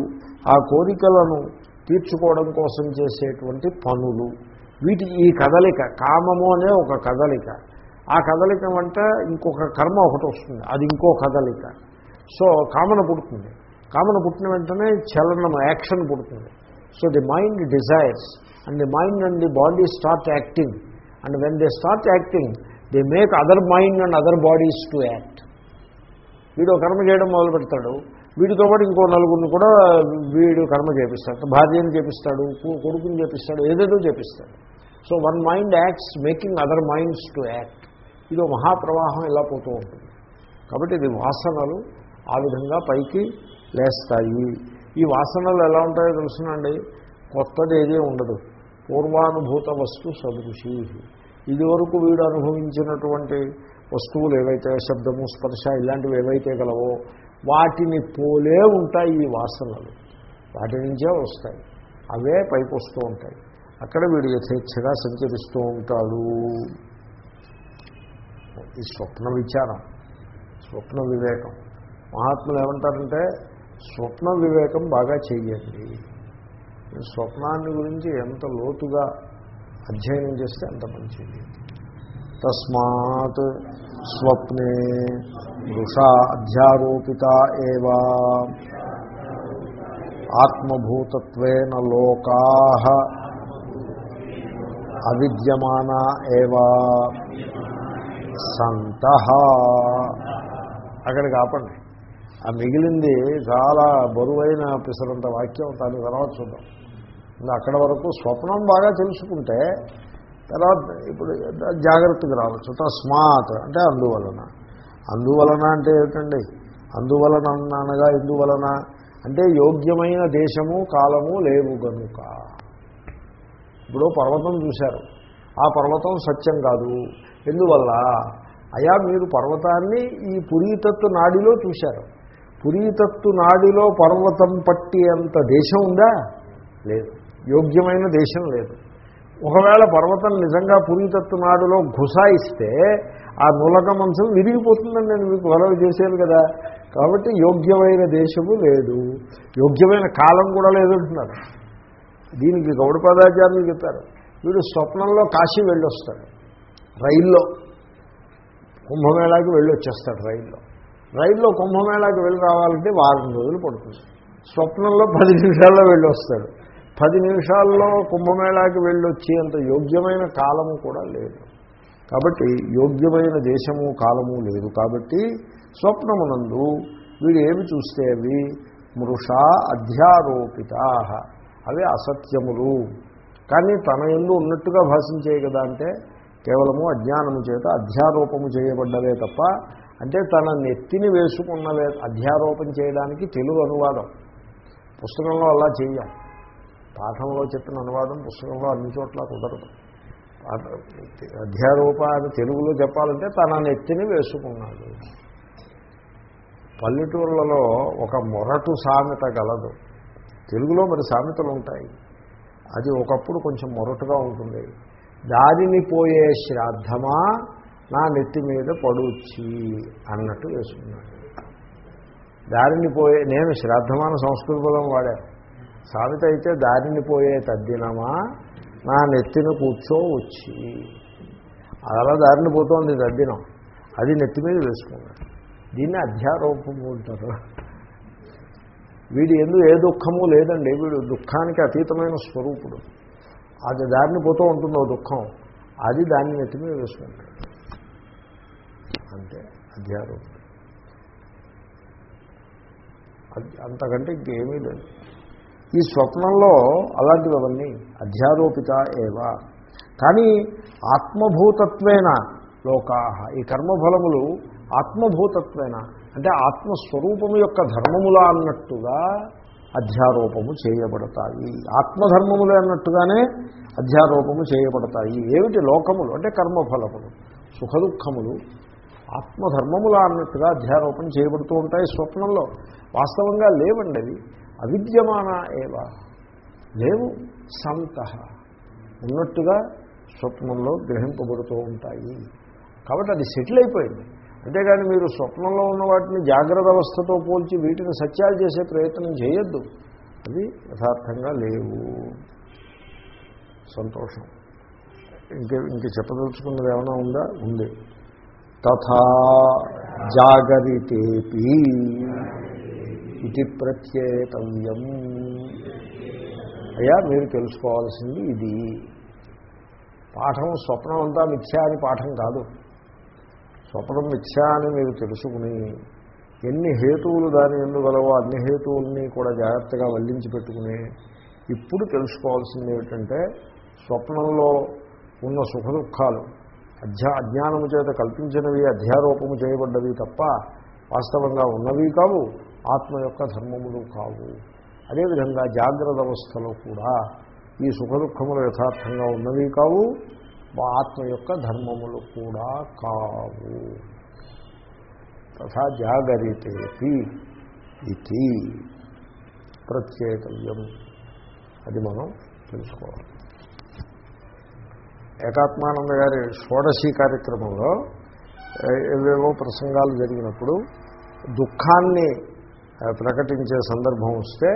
Speaker 1: ఆ కోరికలను తీర్చుకోవడం కోసం చేసేటువంటి పనులు. వీటి ఈ కదలిక కామము అనే ఒక కదలిక. ఆ కదలిక అంటే ఇంకొక కర్మ ఒకటి వస్తుంది. అది ఇంకో కదలిక. సో కామన పుడుతుంది. కామన పుట్టిన వెంటనే చలనం యాక్షన్ పుడుతుంది. So the mind desires and the mind and the body start acting. And when they start acting they make other mind and other bodies to act. వీడు కర్మ చేయడం మొదలు పెడతాడు. వీడితో పాటు ఇంకో నలుగురిని కూడా వీడు కర్మ చేపిస్తాడు. భార్యను చేపిస్తాడు కొడుకుని చేపిస్తాడు ఏదేదో చేపిస్తాడు. So one mind acts making other minds to act. ఇది మహాప్రవాహం ఇలా పోతూ ఉంటుంది. కాబట్టి ఇది వాసనలు ఆ విధంగా పైకి లేస్తాయి. ఈ వాసనలు ఎలా ఉంటాయో తెలుసునండి? కొత్తది ఏదీ ఉండదు. పూర్వానుభూత వస్తు సదృశీ. ఇదివరకు వీడు అనుభవించినటువంటి వస్తువులు ఏవైతే శబ్దము స్పర్శ ఇలాంటివి ఏవైతే గలవో వాటిని పోలే ఉంటాయి ఈ వాసనలు. వాటి నుంచే వస్తాయి. అవే పైకి వస్తూ ఉంటాయి. అక్కడ వీడు యథేచ్ఛగా సంచరిస్తూ ఉంటాడు. ఈ స్వప్న విచారం స్వప్న వివేకం. మహాత్ములు ఏమంటారంటే స్వప్న వివేకం బాగా చేయండి స్వప్నాన్ని గురించి ఎంత లోతుగా అధ్యయనం చేస్తే అంత మంచిది. తస్మాత్ స్వప్నే వృషా అధ్యారోపిత ఏవా. ఆత్మభూతత్వేన లోకా అవిద్యమానా ఏవా సంత. అక్కడికి ఆపండి. ఆ మిగిలింది చాలా బరువైన పిసరంత వాక్యం దాని తర్వాత చూద్దాం. అక్కడ వరకు స్వప్నం బాగా తెలుసుకుంటే తర్వాత ఇప్పుడు జాగ్రత్తగా రావచ్చు. తస్మాత్ అంటే అందువలన. అందువలన అంటే ఏమిటండి? అందువలన అనగా ఎందువలన? అంటే యోగ్యమైన దేశము కాలము లేవు కనుక ఇప్పుడు పర్వతం చూశారు. ఆ పర్వతం సత్యం కాదు. ఎందువల్ల? అయా మీరు పర్వతాన్ని ఈ పురీతత్తు నాడిలో చూశారు. పురీతత్తు నాడిలో పర్వతం పట్టి అంత దేశం ఉందా? లేదు. యోగ్యమైన దేశం లేదు. ఒకవేళ పర్వతం నిజంగా పురీతత్తు నాడులో ఘుసాయిస్తే ఆ నులక మంచం విరిగిపోతుందని నేను మీకు వలవ చేశాను కదా. కాబట్టి యోగ్యమైన దేశము లేదు. యోగ్యమైన కాలం కూడా లేదంటున్నారు. దీనికి గౌడపాదాచార్యులు చెప్పారు. వీడు స్వప్నంలో కాశీ వెళ్ళొస్తాడు. రైల్లో. కుంభమేళాకి వెళ్ళొచ్చేస్తాడు రైల్లో. రైల్లో కుంభమేళాకి వెళ్ళి రావాలంటే వారం రోజులు పడుతుంది. స్వప్నంలో పది నిమిషాల్లో వెళ్ళొస్తాడు. పది నిమిషాల్లో కుంభమేళాకి వెళ్ళొచ్చేంత యోగ్యమైన కాలము కూడా లేదు. కాబట్టి యోగ్యమైన దేశము కాలము లేదు. కాబట్టి స్వప్నమునందు వీడు ఏమి చూస్తే అవి? మృషా అధ్యారోపితా. అవి అసత్యములు. కానీ తన ఎందు ఉన్నట్టుగా భాషించేయి కదా అంటే కేవలము అజ్ఞానము చేత అధ్యారోపము చేయబడ్డవే తప్ప అంటే తన నెత్తిని వేసుకున్నవే అధ్యారోపం చేయడానికి తెలుగు అనువాదం. పుస్తకంలో అలా చెయ్యం. పాఠంలో చెప్పిన అనువాదం పుస్తకంలో అన్ని చోట్ల కుదరదు. అధ్యారూప అని తెలుగులో చెప్పాలంటే తన నెత్తిని వేసుకున్నాడు. పల్లెటూర్లలో ఒక మొరటు సామెత గలదు. తెలుగులో మరి సామెతలు ఉంటాయి. అది ఒకప్పుడు కొంచెం మొరటుగా ఉంటుంది. దారిని పోయే శ్రాద్ధమా? నా నెత్తి మీద పడుచి అన్నట్టు వేసుకున్నాడు. దారిని పోయే నేను శ్రాద్ధమాన సంస్కృత పదం వాడాను సామెత అయితే దారిని పోయే తద్దినమా? నా నెత్తిన కూర్చో వచ్చి. అలా దారిని పోతోంది తద్దినం. అది నెత్తి మీద వేసుకున్నాడు. దీన్ని అధ్యారోపము అంటారు. వీడి ఎందు ఏ దుఃఖము లేదండి. వీడు దుఃఖానికి అతీతమైన స్వరూపుడు. అది దారిని పోతూ ఉంటుంది ఓ దుఃఖం అది దాన్ని నెత్తి మీద వేసుకుంటాడు. అంతే అధ్యారోపం అంతకంటే ఇంకేమీ లేదు. ఈ స్వప్నంలో అలాంటివి అవన్నీ అధ్యారోపిత ఏవా. కానీ ఆత్మభూతత్వేన లోకా ఈ కర్మఫలములు ఆత్మభూతత్వేన అంటే ఆత్మస్వరూపము యొక్క ధర్మములా అన్నట్టుగా అధ్యారోపము చేయబడతాయి. ఆత్మధర్మములే అన్నట్టుగానే అధ్యారోపము చేయబడతాయి. ఏమిటి లోకములు? అంటే కర్మఫలములు సుఖదుఖములు. ఆత్మధర్మములా అన్నట్టుగా అధ్యారోపణ చేయబడుతూ ఉంటాయి స్వప్నంలో. వాస్తవంగా లేవండి అవి. అవిద్యమాన ఏవా? లేవు. సంత. ఉన్నట్టుగా స్వప్నంలో గ్రహింపబడుతూ ఉంటాయి. కాబట్టి అది సెటిల్ అయిపోయింది. అంతేగాని మీరు స్వప్నంలో ఉన్న వాటిని జాగ్రత్త అవస్థతో పోల్చి వీటిని సత్యాలు చేసే ప్రయత్నం చేయొద్దు. అవి యథార్థంగా లేవు. సంతోషం. ఇంకే ఇంక చెప్పదలుచుకున్నది ఏమైనా ఉందా? ఉంది. తథా జాగరితేపి ఇది ప్రత్యేతవ్యం. అయ్యా మీరు తెలుసుకోవాల్సింది ఇది. పాఠం స్వప్నం అంతా మిథ్యా అని పాఠం కాదు. స్వప్నం మిథ్యా అని మీరు తెలుసుకుని ఎన్ని హేతువులు దాని ఎందుగలవో అన్ని హేతువుల్ని కూడా జాగ్రత్తగా వల్లించి పెట్టుకుని ఇప్పుడు తెలుసుకోవాల్సింది ఏమిటంటే స్వప్నంలో ఉన్న సుఖ దుఃఖాలు అధ్యా అజ్ఞానము చేత కల్పించినవి అధ్యారోపము చేయబడ్డవి తప్ప వాస్తవంగా ఉన్నవి కావు ఆత్మ యొక్క ధర్మములు కావు. అదేవిధంగా జాగ్రత్త అవస్థలో కూడా ఈ సుఖ దుఃఖములు యథార్థంగా ఉన్నవి కావు ఆత్మ యొక్క ధర్మములు కూడా కావు. తథా జాగరితేపి ఇది ప్రత్యేకవ్యం. అది మనం తెలుసుకోవాలి. ఏకాత్మానంద గారి షోడశీ కార్యక్రమంలో ఏవేవో ప్రసంగాలు జరిగినప్పుడు దుఃఖాన్ని ప్రకటించే సందర్భం వస్తే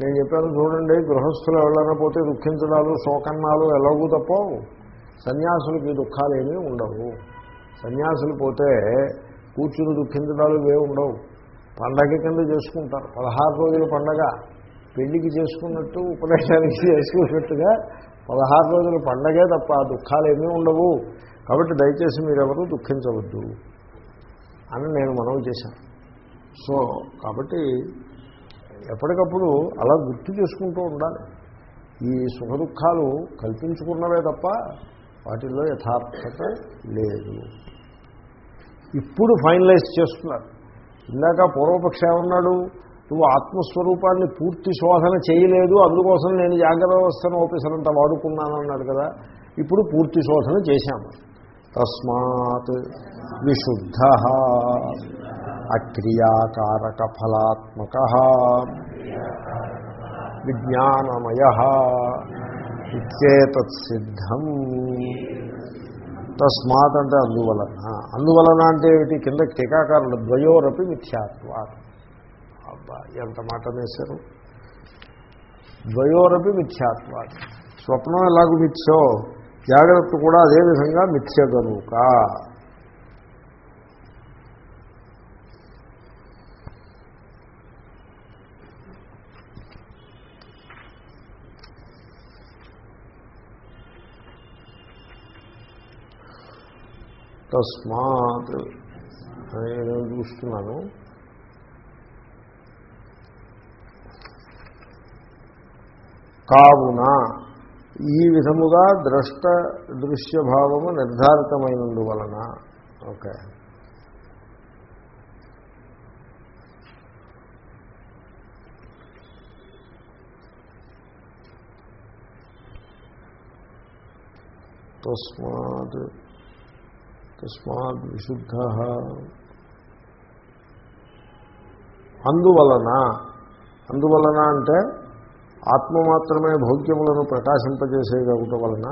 Speaker 1: నేను చెప్పాను చూడండి గృహస్థులు ఎవరైనా పోతే దుఃఖించడాలు శోకన్నాలు ఎలాగూ తప్పవు. సన్యాసులకి దుఃఖాలు ఏమీ ఉండవు. సన్యాసులు పోతే కూర్చుని దుఃఖించడాలు ఇవే ఉండవు. పండగ కింద చేసుకుంటారు. పదహారు రోజుల పండగ. పెళ్ళికి చేసుకున్నట్టు ఉపదేశానికి చేసుకున్నట్టుగా పదహారు రోజుల పండగే తప్ప దుఃఖాలు ఏమీ ఉండవు. కాబట్టి దయచేసి మీరెవరూ దుఃఖించవద్దు అని నేను మనవి చేశాను. సో కాబట్టి ఎప్పటికప్పుడు అలా గుర్తు చేసుకుంటూ ఉండాలి. ఈ సుఖ దుఃఖాలు కల్పించుకున్నవే తప్ప వాటిల్లో యథార్థత లేదు. ఇప్పుడు ఫైనలైజ్ చేస్తున్నారు. ఇందాక పూర్వపక్ష ఏమన్నాడు? నువ్వు ఆత్మస్వరూపాన్ని పూర్తి శోధన చేయలేదు అందుకోసం నేను జాగ్రత్త వ్యవస్థను ఓపెసరంత వాడుకున్నాను అన్నాడు కదా. ఇప్పుడు పూర్తి శోధన చేశాము. తస్మాత్ విశుద్ధ అక్రియాకారక ఫలాత్మక విజ్ఞానమయ ఇత్యేతత్సిద్ధం తస్మాత్ అంటే అందువలన. అందువలన అంటే ఏమిటి? కింద టీకాకారులు ద్వయోరపి మిథ్యాత్వాత్. అబ్బా ఎంత మాట వేశారు ద్వయోరపి మిథ్యాత్వాత్. స్వప్నం ఎలాగూ మిథ్యో జాగ్రత్త కూడా అదేవిధంగా మిథ్య గనుక తస్మాత్ నేను చూస్తున్నాను. కావున ఈ విధముగా ద్రష్ట దృశ్యభావము నిర్ధారితమైనందువలన ఓకే. తస్మాత్ తస్మాత్ విశుద్ధ అందువలన అందువలన అంటే ఆత్మ మాత్రమే భౌత్యములను ప్రకాశింపజేసేదొకటి వలన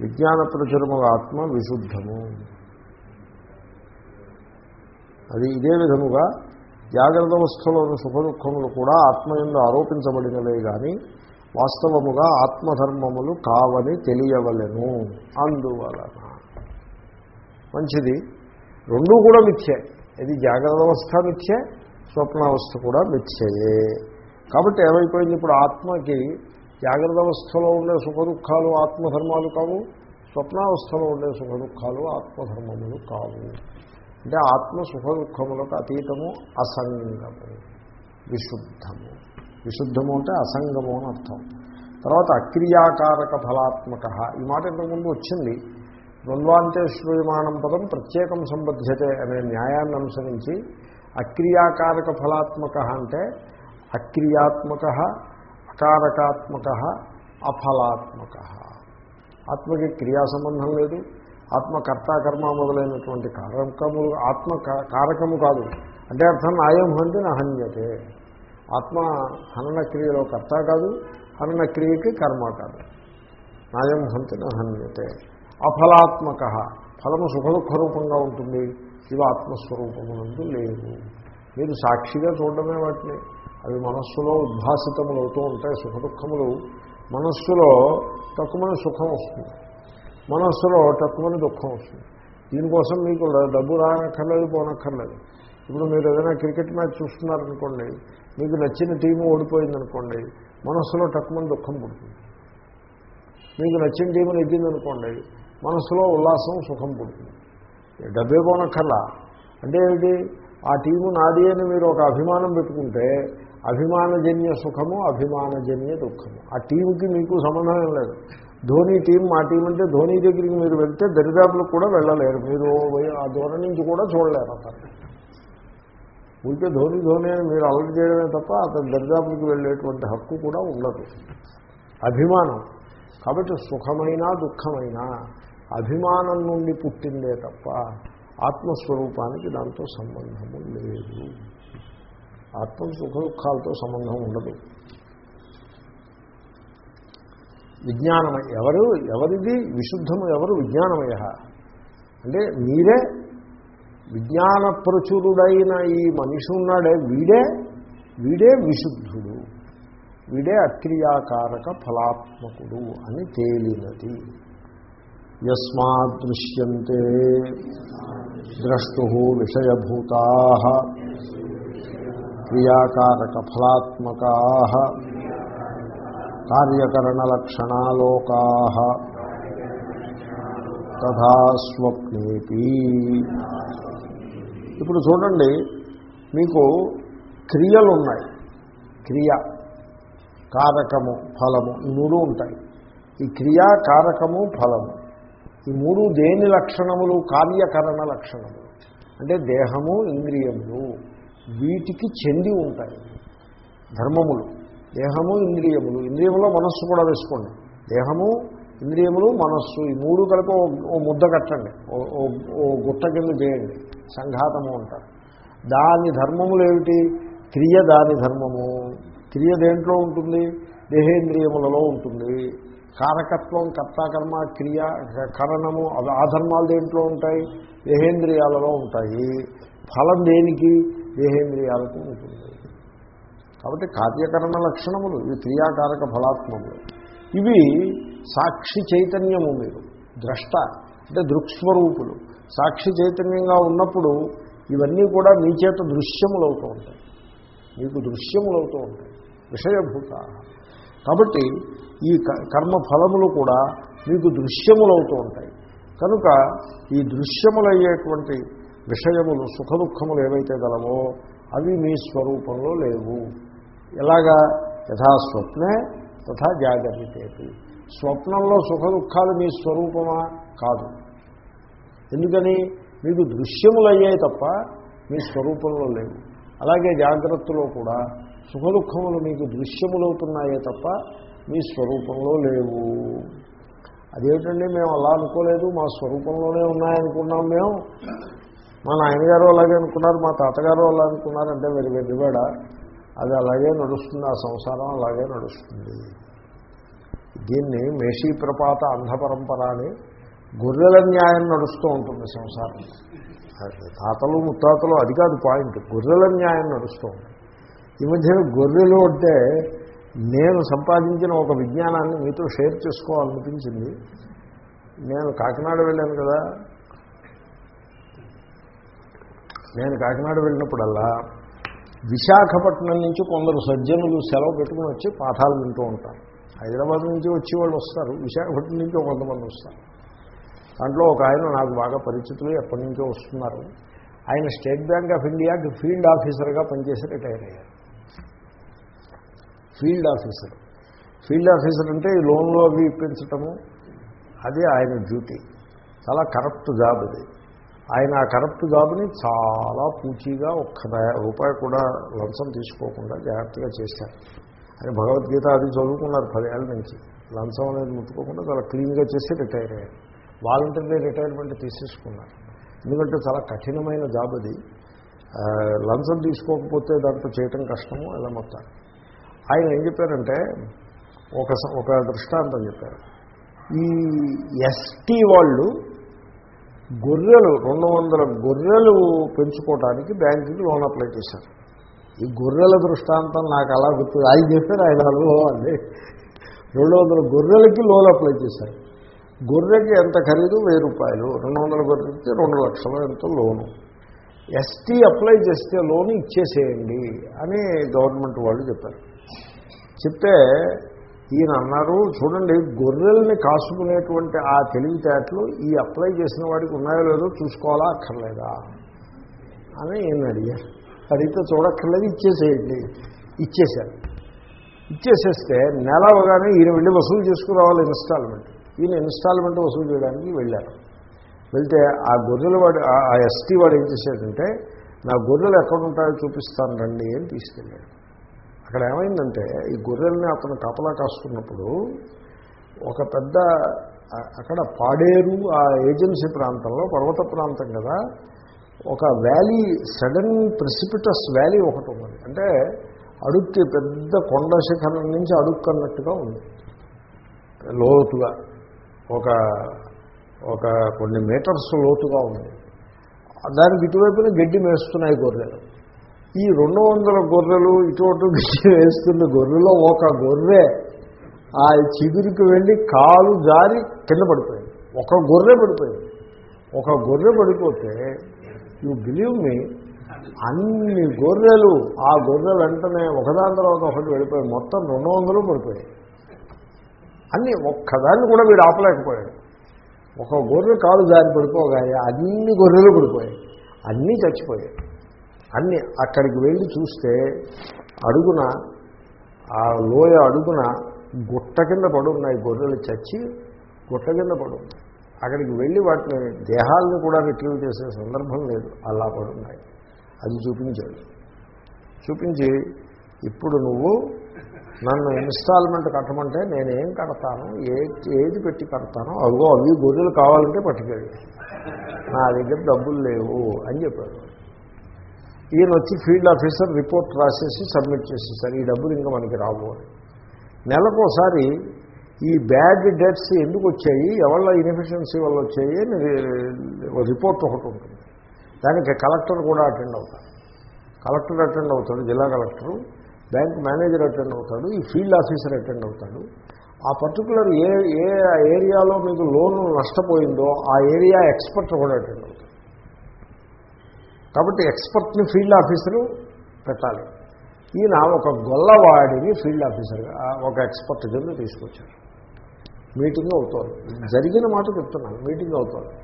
Speaker 1: విజ్ఞాన ప్రచురముల ఆత్మ విశుద్ధము. అది ఇదే విధముగా జాగ్రత్త అవస్థలోని సుఖ దుఃఖములు కూడా ఆత్మయందు ఆరోపించబడినవే కానీ వాస్తవముగా ఆత్మధర్మములు కావని తెలియవలను. అందువలన మంచిది. రెండూ కూడా మిథ్యే. ఇది జాగ్రత్త అవస్థ మిథ్యే స్వప్నావస్థ కూడా మిథ్యయే కాబట్టి ఏమైపోయింది? ఇప్పుడు ఆత్మకి జాగ్రత్త అవస్థలో ఉండే సుఖ దుఃఖాలు ఆత్మధర్మాలు కావు స్వప్నావస్థలో ఉండే సుఖ దుఃఖాలు ఆత్మధర్మములు కావు. అంటే ఆత్మ సుఖ దుఃఖములకు అతీతము అసంగము విశుద్ధము. విశుద్ధము అంటే అసంగము అని అర్థం. తర్వాత అక్రియాకారక ఫలాత్మక. ఈ మాట ఇంతకుముందు వచ్చింది. ద్వంద్వాంతే శ్రూయమాణం పదం ప్రత్యేకం సంబధ్యతే అనే న్యాయాన్ని అనుసరించి అక్రియాకారక ఫలాత్మక అంటే అక్రియాత్మక అకారకాత్మక అఫలాత్మక. ఆత్మకి క్రియా సంబంధం లేదు. ఆత్మ కర్మ మొదలైనటువంటి కారకములు ఆత్మ కారకము కాదు. అంటే అర్థం నాయం హంతి నహన్యతే ఆత్మ హనన క్రియలో కర్త కాదు హనన క్రియకి కర్మ కాదు. నాయం హంతి నహన్యతే అఫలాత్మక. ఫలము సుఖదుఖ రూపంగా ఉంటుంది. ఇవి ఆత్మస్వరూపమునందు లేవు మీరు సాక్షిగా చూడడమే వాటిని. అవి మనస్సులో ఉద్భాసితములు అవుతూ ఉంటాయి. సుఖదుఖములు మనస్సులో తక్కువని సుఖం వస్తుంది. మనస్సులో తక్కువని దుఃఖం వస్తుంది. దీనికోసం మీకు డబ్బు రానక్కర్లేదు పోనక్కర్లేదు. ఇప్పుడు మీరు ఏదైనా క్రికెట్ మ్యాచ్ చూస్తున్నారనుకోండి మీకు నచ్చిన టీము ఓడిపోయిందనుకోండి మనస్సులో తక్కువని దుఃఖం పుడుతుంది. మీకు నచ్చిన టీము నెగ్గిందనుకోండి మనసులో ఉల్లాసం సుఖం పుడుతుంది. డబ్బే పోనక్కర్లా. అంటే ఏమిటి? ఆ టీము నాది అని మీరు ఒక అభిమానం పెట్టుకుంటే అభిమానజన్య సుఖము అభిమానజన్య దుఃఖము. ఆ టీంకి మీకు సంబంధం ఏం లేదు. ధోని టీం మా టీం అంటే ధోని దగ్గరికి మీరు వెళ్తే దరిదాపులకు కూడా వెళ్ళలేరు. మీరు ఆ దూరం నుంచి కూడా చూడలేరు అతను. ఉంటే ధోని ధోని అని మీరు అలర్ట్ చేయడమే తప్ప అతను దరిదాపులకు వెళ్ళేటువంటి హక్కు కూడా ఉండదు. అభిమానం. కాబట్టి సుఖమైనా దుఃఖమైనా అభిమానం నుండి పుట్టిందే తప్ప ఆత్మస్వరూపానికి దాంతో సంబంధము లేదు. ఆత్మ సుఖ దుఃఖాలతో సంబంధం ఉండదు. విజ్ఞానమయ ఎవరు ఎవరిది విశుద్ధము ఎవరు విజ్ఞానమయ? అంటే మీరే విజ్ఞాన ప్రచురుడైన ఈ మనిషి ఉన్నాడే వీడే వీడే విశుద్ధుడు. వీడే అక్రియాకారక ఫలాత్మకుడు అని తేలినది. యస్మాదృశ్యంతే ద్రష్టు విషయభూతా క్రియాకారక ఫలాత్మకా కార్యకరణలక్షణాలోకా తథా స్వప్నేపి ఇప్పుడు చూడండి మీకు క్రియలు ఉన్నాయి క్రియ కారకము ఫలము ఈ మూడు ఉంటాయి. ఈ క్రియా కారకము ఫలము. ఈ మూడు దేని లక్షణములు? కార్యకరణ లక్షణములు. అంటే దేహము ఇంద్రియములు వీటికి చెంది ఉంటాయి. ధర్మములు. దేహము ఇంద్రియములు. ఇంద్రియములో మనస్సు కూడా వేసుకోండి. దేహము ఇంద్రియములు మనస్సు ఈ మూడు కలిపి ఓ- ముద్ద కట్టండి. ఓ- ఓ- ఓ గుట్ట కింద చేయండి. సంఘాతము అంటారు. దాని ధర్మములు ఏమిటి? క్రియ దాని ధర్మము. క్రియ దేంట్లో ఉంటుంది? దేహేంద్రియములలో ఉంటుంది. కారకత్వం కర్తాకర్మ క్రియ కరణము అవి ఆ ధర్మాలు దేంట్లో ఉంటాయి? దేహేంద్రియాలలో ఉంటాయి. ఫలం దేనికి? దేహేంద్రియాలకు ఉంటుంది. కాబట్టి కార్యకరణ లక్షణములు ఇవి క్రియాకారక ఫలాత్మములు. ఇవి సాక్షి చైతన్యము మీరు ద్రష్ట అంటే దృక్స్వరూపులు. సాక్షి చైతన్యంగా ఉన్నప్పుడు ఇవన్నీ కూడా మీ చేత దృశ్యములవుతూ ఉంటాయి. మీకు దృశ్యములవుతూ ఉంటాయి. విషయభూత కాబట్టి ఈ క- కర్మ ఫలములు కూడా మీకు దృశ్యములవుతూ ఉంటాయి. కనుక ఈ దృశ్యములయ్యేటువంటి విషయములు సుఖ దుఃఖములు ఏవైతే గలవో అవి మీ స్వరూపంలో లేవు. ఎలాగా? యథా స్వప్నే తథా జాగ్రత్తేపి స్వప్నంలో సుఖ దుఃఖాలు మీ స్వరూపమా? కాదు. ఎందుకని? మీకు దృశ్యములయ్యాయి తప్ప మీ స్వరూపంలో లేవు. అలాగే జాగ్రత్తలో కూడా సుఖ దుఃఖములు మీకు దృశ్యములవుతున్నాయే తప్ప మీ స్వరూపంలో లేవు. అదేమిటండి మేము అలా అనుకోలేదు? మా స్వరూపంలోనే ఉన్నాయనుకున్నాం మేము. మా నాయనగారు అలాగే అనుకున్నారు మా తాతగారు అలా అనుకున్నారంటే వెరి వెర్రివాడ అది అలాగే నడుస్తుంది ఆ సంసారం అలాగే నడుస్తుంది. దీన్ని మేషీ ప్రపాత అంధపరంపర అని గొర్రెల న్యాయం నడుస్తూ ఉంటుంది సంసారం. తాతలు ముత్తాతలు అది కాదు పాయింట్. గొర్రెల న్యాయం నడుస్తూ ఉంటుంది. ఈ మధ్య గొర్రెలు అంటే నేను సంపాదించిన ఒక విజ్ఞానాన్ని మీతో షేర్ చేసుకోవాలనిపించింది. నేను కాకినాడ వెళ్ళాను కదా. నేను కాకినాడ వెళ్ళినప్పుడల్లా విశాఖపట్నం నుంచి కొందరు సజ్జనులు సెలవు పెట్టుకుని వచ్చి పాఠాలు వింటూ ఉంటారు. హైదరాబాద్ నుంచి వచ్చి వాళ్ళు వస్తారు. విశాఖపట్నం నుంచి ఒక కొంతమంది వస్తారు. దాంట్లో ఒక ఆయన నాకు బాగా పరిచితులు ఎప్పటి నుంచో వస్తున్నారు. ఆయన స్టేట్ బ్యాంక్ ఆఫ్ ఇండియాకి ఫీల్డ్ ఆఫీసర్గా పనిచేసి రిటైర్ అయ్యారు. Field officer. ఫీల్డ్ ఆఫీసర్ అంటే ఈ లోన్లు అవి ఇప్పించటము అది ఆయన డ్యూటీ. చాలా కరప్ట్ జాబ్ అది ఆయన ఆ కరప్ట్ జాబ్ని చాలా పూచీగా ఒక్క రూపాయి కూడా లంచం తీసుకోకుండా జాగ్రత్తగా చేశారు. ఆయన భగవద్గీత అది చదువుకున్నారు పదేళ్ళ నుంచి. లంచం అనేది ముట్టుకోకుండా చాలా క్లీన్గా చేసి రిటైర్ అయ్యారు. వాలంటీర్గా రిటైర్మెంట్ తీసేసుకున్నారు. ఎందుకంటే చాలా కఠినమైన జాబ్ అది. లంచం తీసుకోకపోతే దాంట్లో చేయటం కష్టము ఇలా మొత్తం ఆయన ఏం చెప్పారంటే ఒక ఒక దృష్టాంతం చెప్పారు. ఈ ఎస్టీ వాళ్ళు గొర్రెలు రెండు వందల గొర్రెలు పెంచుకోవడానికి బ్యాంకుకి లోన్ అప్లై చేశారు. ఈ గొర్రెల దృష్టాంతం నాకు అలా గుర్తు ఆయన చెప్పారు ఆయన అనుభవం అండి రెండు వందల గొర్రెలకి లోన్ అప్లై చేశారు. గొర్రెకి ఎంత ఖరీదు? వెయ్యి రూపాయలు. రెండు వందల గొర్రెకి రెండు లక్షలు ఎంత లోను? ఎస్టీ అప్లై చేస్తే లోన్ ఇచ్చేసేయండి అని గవర్నమెంట్ వాళ్ళు చెప్పారు. చెప్తే ఈయన అన్నారు చూడండి గొర్రెల్ని కాసుకునేటువంటి ఆ తెలివితేటలు ఈ అప్లై చేసిన వాడికి ఉన్నాయో లేదో చూసుకోవాలా అక్కర్లేదా? అని ఈయన అడిగారు. అడిగితే చూడక్కర్లేదు ఇచ్చేసేయండి. ఇచ్చేశారు. ఇచ్చేసేస్తే నెల అవగానే ఈయన వెళ్ళి వసూలు చేసుకురావాలి ఇన్స్టాల్మెంట్. ఈయన ఇన్స్టాల్మెంట్ వసూలు చేయడానికి వెళ్ళారు. వెళ్తే ఆ గొర్రెల వాడు ఆ- ఎస్టీ వాడు ఏం చేశాడంటే నా గొర్రెలు ఎక్కడ ఉంటాయో చూపిస్తాను రండి అని తీసుకెళ్ళాడు. అక్కడ ఏమైందంటే ఈ గొర్రెల్ని అతను కాపలా కాస్తున్నప్పుడు ఒక పెద్ద అక్కడ పాడేరు ఆ ఏజెన్సీ ప్రాంతంలో పర్వత ప్రాంతం కదా ఒక వ్యాలీ సడన్ ప్రెసిపిటస్ వ్యాలీ ఒకటి ఉన్నది. అంటే అడుక్కి పెద్ద కొండ శిఖరం నుంచి అడుక్కన్నట్టుగా ఉంది. లోతుగా ఒక ఒక కొన్ని మీటర్స్ లోతుగా ఉంది. దానికి ఇటువైపున గడ్డి మేస్తున్నాయి గొర్రెలు. ఈ రెండు వందల గొర్రెలు ఇటువంటి వేస్తున్న గొర్రెలో ఒక గొర్రె ఆ చిగురికి వెళ్ళి కాలు జారి కింద పడిపోయింది. ఒక గొర్రె పడిపోయింది. ఒక గొర్రె పడిపోతే యూ బిలీవ్ మీ అన్ని గొర్రెలు ఆ గొర్రె వెంటనే ఒకదాని తర్వాత ఒకటి వెళ్ళిపోయి మొత్తం రెండు వందలు పడిపోయాయి. అన్ని ఒక్కదాన్ని కూడా వీడు ఆపలేకపోయాడు. ఒక గొర్రె కాలు జారి పడిపోగా అన్ని గొర్రెలు పడిపోయాయి. అన్నీ చచ్చిపోయాయి. అన్ని అక్కడికి వెళ్ళి చూస్తే అడుగున ఆ లోయ అడుగున గుట్ట కింద పడున్నాయి గొర్రెలు చచ్చి గుట్ట కింద పడున్నాయి. అక్కడికి వెళ్ళి వాటిని దేహాలను కూడా రిట్రీవ్ చేసే సందర్భం లేదు. అలా పడున్నాయి. అది చూపించాడు. చూపించి ఇప్పుడు నువ్వు నన్ను ఇన్స్టాల్మెంట్ కట్టమంటే నేనేం కడతాను? ఏ ఏది పెట్టి కడతానో? అదిగో అవి గొర్రెలు కావాలంటే పట్టుకెళ్ళి. నా దగ్గర డబ్బులు లేవు అని చెప్పాడు. ఈయన వచ్చి ఫీల్డ్ ఆఫీసర్ రిపోర్ట్ రాసేసి సబ్మిట్ చేసేసారు ఈ డబ్బులు ఇంకా మనకి రావు అని. నెలకోసారి ఈ బ్యాడ్ డెట్స్ ఎందుకు వచ్చాయి ఎవళ్ళ ఇన్ఎఫిషియన్సీ వల్ల వచ్చాయి అని రిపోర్ట్ ఒకటి ఉంటుంది. దానికి కలెక్టర్ కూడా అటెండ్ అవుతాడు. కలెక్టర్ అటెండ్ అవుతాడు జిల్లా కలెక్టరు బ్యాంక్ మేనేజర్ అటెండ్ అవుతాడు ఈ ఫీల్డ్ ఆఫీసర్ అటెండ్ అవుతాడు. ఆ పర్టికులర్ ఏ ఏ ఏరియాలో మీకు లోన్ నష్టపోయిందో ఆ ఏరియా ఎక్స్పర్ట్ కూడా అటెండ్ అవుతాడు. కాబట్టి ఎక్స్పర్ట్ని ఫీల్డ్ ఆఫీసరు పెట్టాలి. ఈయన ఒక గొల్లవాడిని ఫీల్డ్ ఆఫీసర్గా ఒక ఎక్స్పర్ట్ కింద తీసుకొచ్చారు. మీటింగ్ అవుతోంది. జరిగిన మాట చెప్తున్నాను మీటింగ్ అవుతోంది.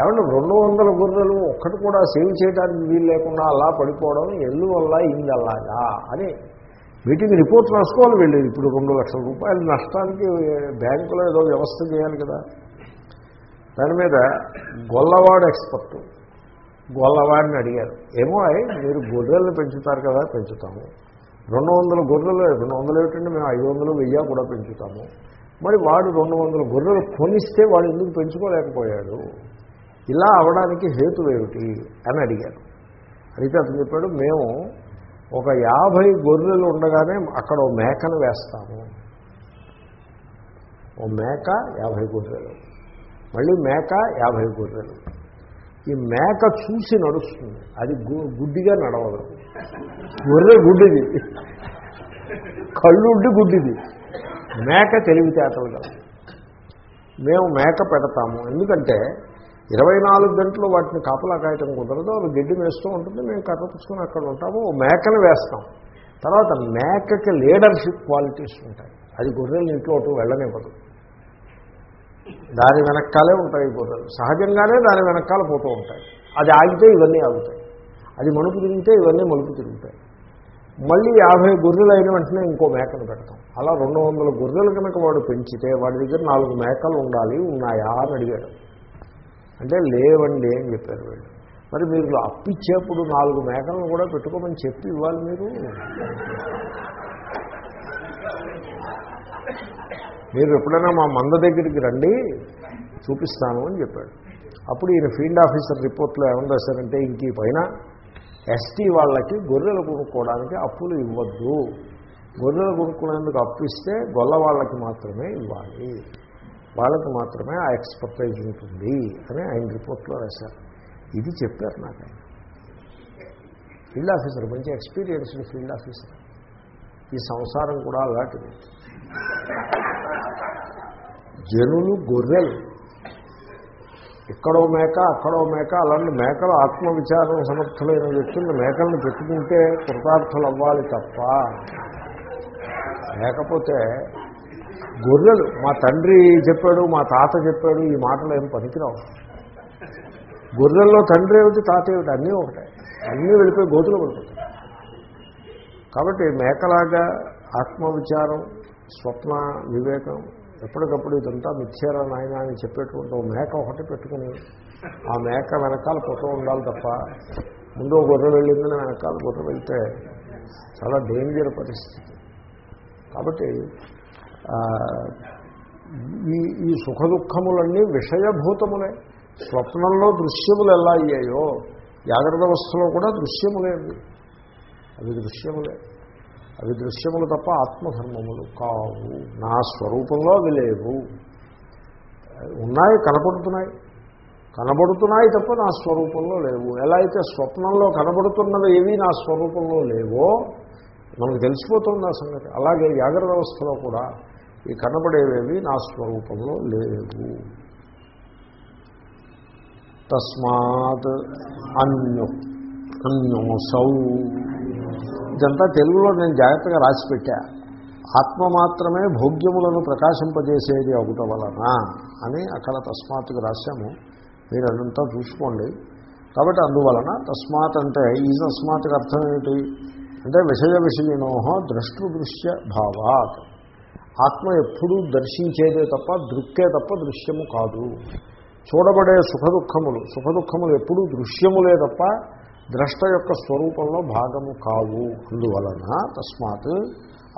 Speaker 1: ఏమంటే రెండు వందల గొర్రెలు ఒక్కటి కూడా సేవ్ చేయడానికి వీలు లేకుండా అలా పడిపోవడం ఎల్లు వల్ల ఇందల్లాగా అని మీటింగ్ రిపోర్ట్ రాసుకోవాలి వెళ్ళేది ఇప్పుడు రెండు లక్షల రూపాయలు నష్టానికి బ్యాంకులో ఏదో వ్యవస్థ చేయాలి కదా. దాని మీద గొల్లవాడు ఎక్స్పర్ట్ గొల్లవాడిని అడిగారు. ఏమో అయ్యి మీరు గొర్రెలను పెంచుతారు కదా పెంచుతాము. రెండు వందల గొర్రెలు రెండు వందలు ఏమిటంటే మేము ఐదు వందలు వెయ్యి కూడా పెంచుతాము. మరి వాడు రెండు వందల గొర్రెలు కొనిస్తే వాడు ఎందుకు పెంచుకోలేకపోయాడు? ఇలా అవడానికి హేతు ఏమిటి? అని అడిగారు. అడిగితే అతను చెప్పాడు మేము ఒక యాభై గొర్రెలు ఉండగానే అక్కడ ఓ మేకను వేస్తాము. ఓ మేక యాభై గొర్రెలు. మళ్ళీ మేక యాభై గొర్రెలు. ఈ మేక చూసి నడుస్తుంది. అది గు- గుడ్డిగా నడవదు. గొర్రె గుడ్డిది. కళ్ళుడ్డి గుడ్డిది. మేక తెలివితేటలు కదా. మేము మేక పెడతాము. ఎందుకంటే ఇరవై నాలుగు గంటలు వాటిని కాపలా కాయటం కుదరదు. అవి గడ్డి వేస్తూ ఉంటుంది. మేము కర్ర పుచ్చుకొని అక్కడ ఉంటాము. ఓ మేకను వేస్తాం. తర్వాత మేకకి లీడర్షిప్ క్వాలిటీస్ ఉంటాయి. అది గొర్రెలు ఇంట్లో అటు వెళ్ళనివ్వదు. దాని వెనకాలే ఉంటాయి పోతాయి. సహజంగానే దాని వెనకాల పోతూ ఉంటాయి. అది ఆగితే ఇవన్నీ ఆగుతాయి. అది మలుపు తిరిగితే ఇవన్నీ మలుపు తిరుగుతాయి. మళ్ళీ యాభై గొర్రెలు అయిన వెంటనే ఇంకో మేకను పెడతాం. అలా రెండు వందల గొర్రెలు కనుక వాడు పెంచితే వాడి దగ్గర నాలుగు మేకలు ఉండాలి ఉన్నాయా అని అడిగాడు. అంటే లేవండి అని చెప్పారు వీళ్ళు. మరి మీరు అప్పిచ్చేప్పుడు నాలుగు మేకలను కూడా పెట్టుకోమని చెప్పి ఇవ్వాలి మీరు? మీరు ఎప్పుడైనా మా మంద దగ్గరికి రండి చూపిస్తాను అని చెప్పాడు. అప్పుడు ఈయన ఫీల్డ్ ఆఫీసర్ రిపోర్ట్లో ఏమని రాశారంటే ఇంక ఈ పైన ఎస్టీ వాళ్ళకి గొర్రెలు కొనుక్కోవడానికి అప్పులు ఇవ్వద్దు. గొర్రెలు కొనుక్కునేందుకు అప్పు ఇస్తే గొల్ల వాళ్ళకి మాత్రమే ఇవ్వాలి. వాళ్ళకి మాత్రమే ఆ ఎక్స్పర్టైజ్ ఉంటుంది అని ఆయన రిపోర్ట్లో రాశారు. ఇది చెప్పారు నాకు ఆయన. ఫీల్డ్ ఆఫీసర్ మంచి ఎక్స్పీరియన్స్డ్ ఫీల్డ్ ఆఫీసర్. ఈ సంసారం కూడా అలాంటిది. జనులు గొర్రెలు. ఇక్కడో మేక అక్కడో మేక అలాంటి మేకలు ఆత్మవిచారం సమర్థులైన వ్యక్తులు మేకలను పెట్టుకుంటే కృతార్థులు అవ్వాలి తప్ప. లేకపోతే గొర్రెలు మా తండ్రి చెప్పాడు మా తాత చెప్పాడు ఈ మాటలు ఏం పనికిరావు. గొర్రెల్లో తండ్రి ఏమిటి తాత ఏమిటి అన్నీ ఒకటే. అన్నీ వెళ్ళిపోయి గోతులు పడిపోతాయి. కాబట్టి మేకలాగా ఆత్మవిచారం స్వప్న వివేకం ఎప్పటికప్పుడు ఇదంతా మిథ్యారా నాయన అని చెప్పేటువంటి ఓ మేక ఒకటి పెట్టుకుని ఆ మేక వెనకాల పోతూ ఉండాలి తప్ప ముందు ఓ గొర్రె వెళ్ళిందని వెనకాల గొర్రె వెళ్తే చాలా డేంజర్ పరిస్థితి. కాబట్టి ఈ ఈ సుఖ దుఃఖములన్నీ విషయభూతములే. స్వప్నంలో దృశ్యములు ఎలా అయ్యాయో జాగ్రత్త అవస్థలో కూడా దృశ్యములే అవి. అవి దృశ్యములే. అవి దృశ్యములు తప్ప ఆత్మధర్మములు కావు. నా స్వరూపంలో అవి లేవు. ఉన్నాయి కనపడుతున్నాయి కనబడుతున్నాయి తప్ప నా స్వరూపంలో లేవు. ఎలా అయితే స్వప్నంలో కనబడుతున్నవి ఏవి నా స్వరూపంలో లేవో మనకు తెలిసిపోతుంది ఆ సంగతి. అలాగే జాగ్రత్త వ్యవస్థలో కూడా ఈ కనబడేవేవి నా స్వరూపంలో లేవు. తస్మాత్ అన్యు అన్యోసౌ ఇదంతా తెలుగులో నేను జాగ్రత్తగా రాసిపెట్టా ఆత్మ మాత్రమే భోగ్యములను ప్రకాశింపజేసేది ఒకట వలన అని అక్కడ తస్మాత్కి రాశాము. మీరు అదంతా చూసుకోండి. కాబట్టి అందువలన తస్మాత్ అంటే ఈ తస్మాత్కి అర్థం ఏమిటి? అంటే విషయ విషయనోహ దృష్టృదృశ్య భావాత్. ఆత్మ ఎప్పుడూ దర్శించేదే తప్ప దృక్కే తప్ప దృశ్యము కాదు. చూడబడే సుఖ దుఃఖములు సుఖ దుఃఖములు ఎప్పుడూ దృశ్యములే తప్ప ద్రష్ట యొక్క స్వరూపంలో భాగము కావు. అందువలన తస్మాత్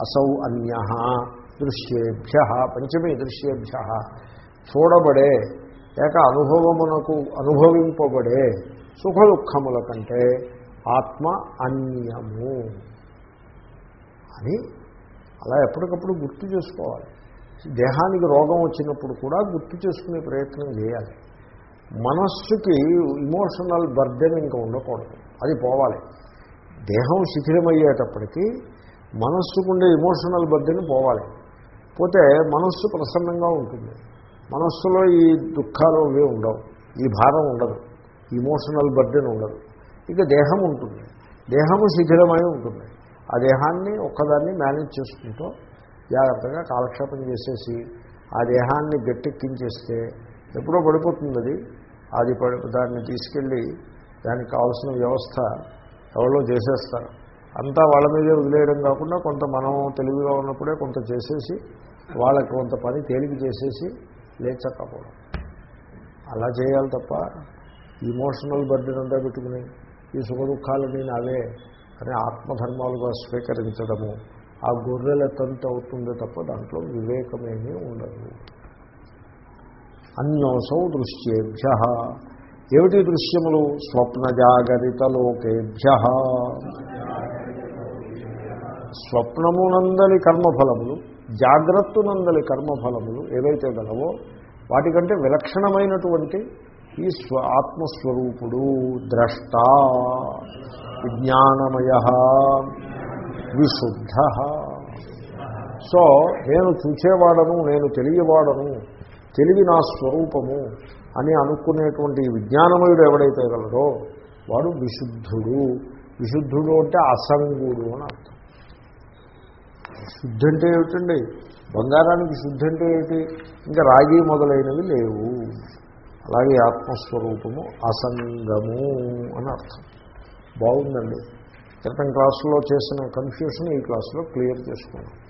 Speaker 1: అసౌ అన్య దృశ్యేభ్య పంచమీ దృశ్యేభ్య చూడబడే లేక అనుభవమునకు అనుభవింపబడే సుఖ దుఃఖముల కంటే ఆత్మ అన్యము అని అలా ఎప్పటికప్పుడు గుర్తు చేసుకోవాలి. దేహానికి రోగం వచ్చినప్పుడు కూడా గుర్తు చేసుకునే ప్రయత్నం చేయాలి. మనస్సుకి ఇమోషనల్ బర్డెన్ ఇంకా ఉండకూడదు. అది పోవాలి. దేహం శిథిలమయ్యేటప్పటికీ మనస్సుకుండే ఇమోషనల్ బర్డెన్ పోవాలి. పోతే మనస్సు ప్రసన్నంగా ఉంటుంది. మనస్సులో ఈ దుఃఖాలు అవి ఉండవు. ఈ భారం ఉండదు. ఇమోషనల్ బర్డెన్ ఉండదు. ఇక దేహం ఉంటుంది. దేహము శిథిలమై ఉంటుంది. ఆ దేహాన్ని ఒక్కదాన్ని మేనేజ్ చేసుకుంటూ జాగ్రత్తగా కాలక్షేపం చేసేసి ఆ దేహాన్ని గట్టెక్కించేస్తే ఎప్పుడో పడిపోతుంది అది. అది పడి దాన్ని తీసుకెళ్ళి దానికి కావాల్సిన వ్యవస్థ ఎవరో చేసేస్తారు. అంతా వాళ్ళ మీదే వదిలేయడం కాకుండా కొంత మనం తెలివిగా ఉన్నప్పుడే కొంత చేసేసి వాళ్ళకి కొంత పని తేలిక చేసేసి లేచక్కపోవడం అలా చేయాలి తప్ప ఇమోషనల్ బర్డెన్ అంతా పెట్టుకుని ఈ సుఖ దుఃఖాలని నావే అని ఆత్మధర్మాలుగా స్వీకరించడము ఆ గొర్రెల తంతు అవుతుంది తప్ప దాంట్లో వివేకమేమీ ఉండదు. అన్యోసౌ దృశ్యేభ్య ఏమిటి దృశ్యములు? స్వప్న జాగరిత లోకేభ్య. స్వప్నమునందలి కర్మఫలములు జాగ్రత్తనందలి కర్మఫలములు ఏవైతే గలవో వాటికంటే విలక్షణమైనటువంటి ఈ స్వ ఆత్మస్వరూపుడు ద్రష్ట విజ్ఞానమయ విశుద్ధ. సో నేను చూచేవాడను నేను తెలియవాడను తెలివి నా స్వరూపము అని అనుకునేటువంటి విజ్ఞానమయుడు ఎవడైతే గలడో వాడు విశుద్ధుడు. విశుద్ధుడు అంటే అసంగుడు అని అర్థం. శుద్ధి అంటే ఏమిటండి? బంగారానికి శుద్ధి అంటే ఏమిటి? ఇంకా రాగి మొదలైనవి లేవు. అలాగే ఆత్మస్వరూపము అసంగము అని అర్థం. బాగుందండి. క్రితం క్లాసులో చేసిన కన్ఫ్యూషన్ ఈ క్లాసులో క్లియర్ చేసుకున్నాం.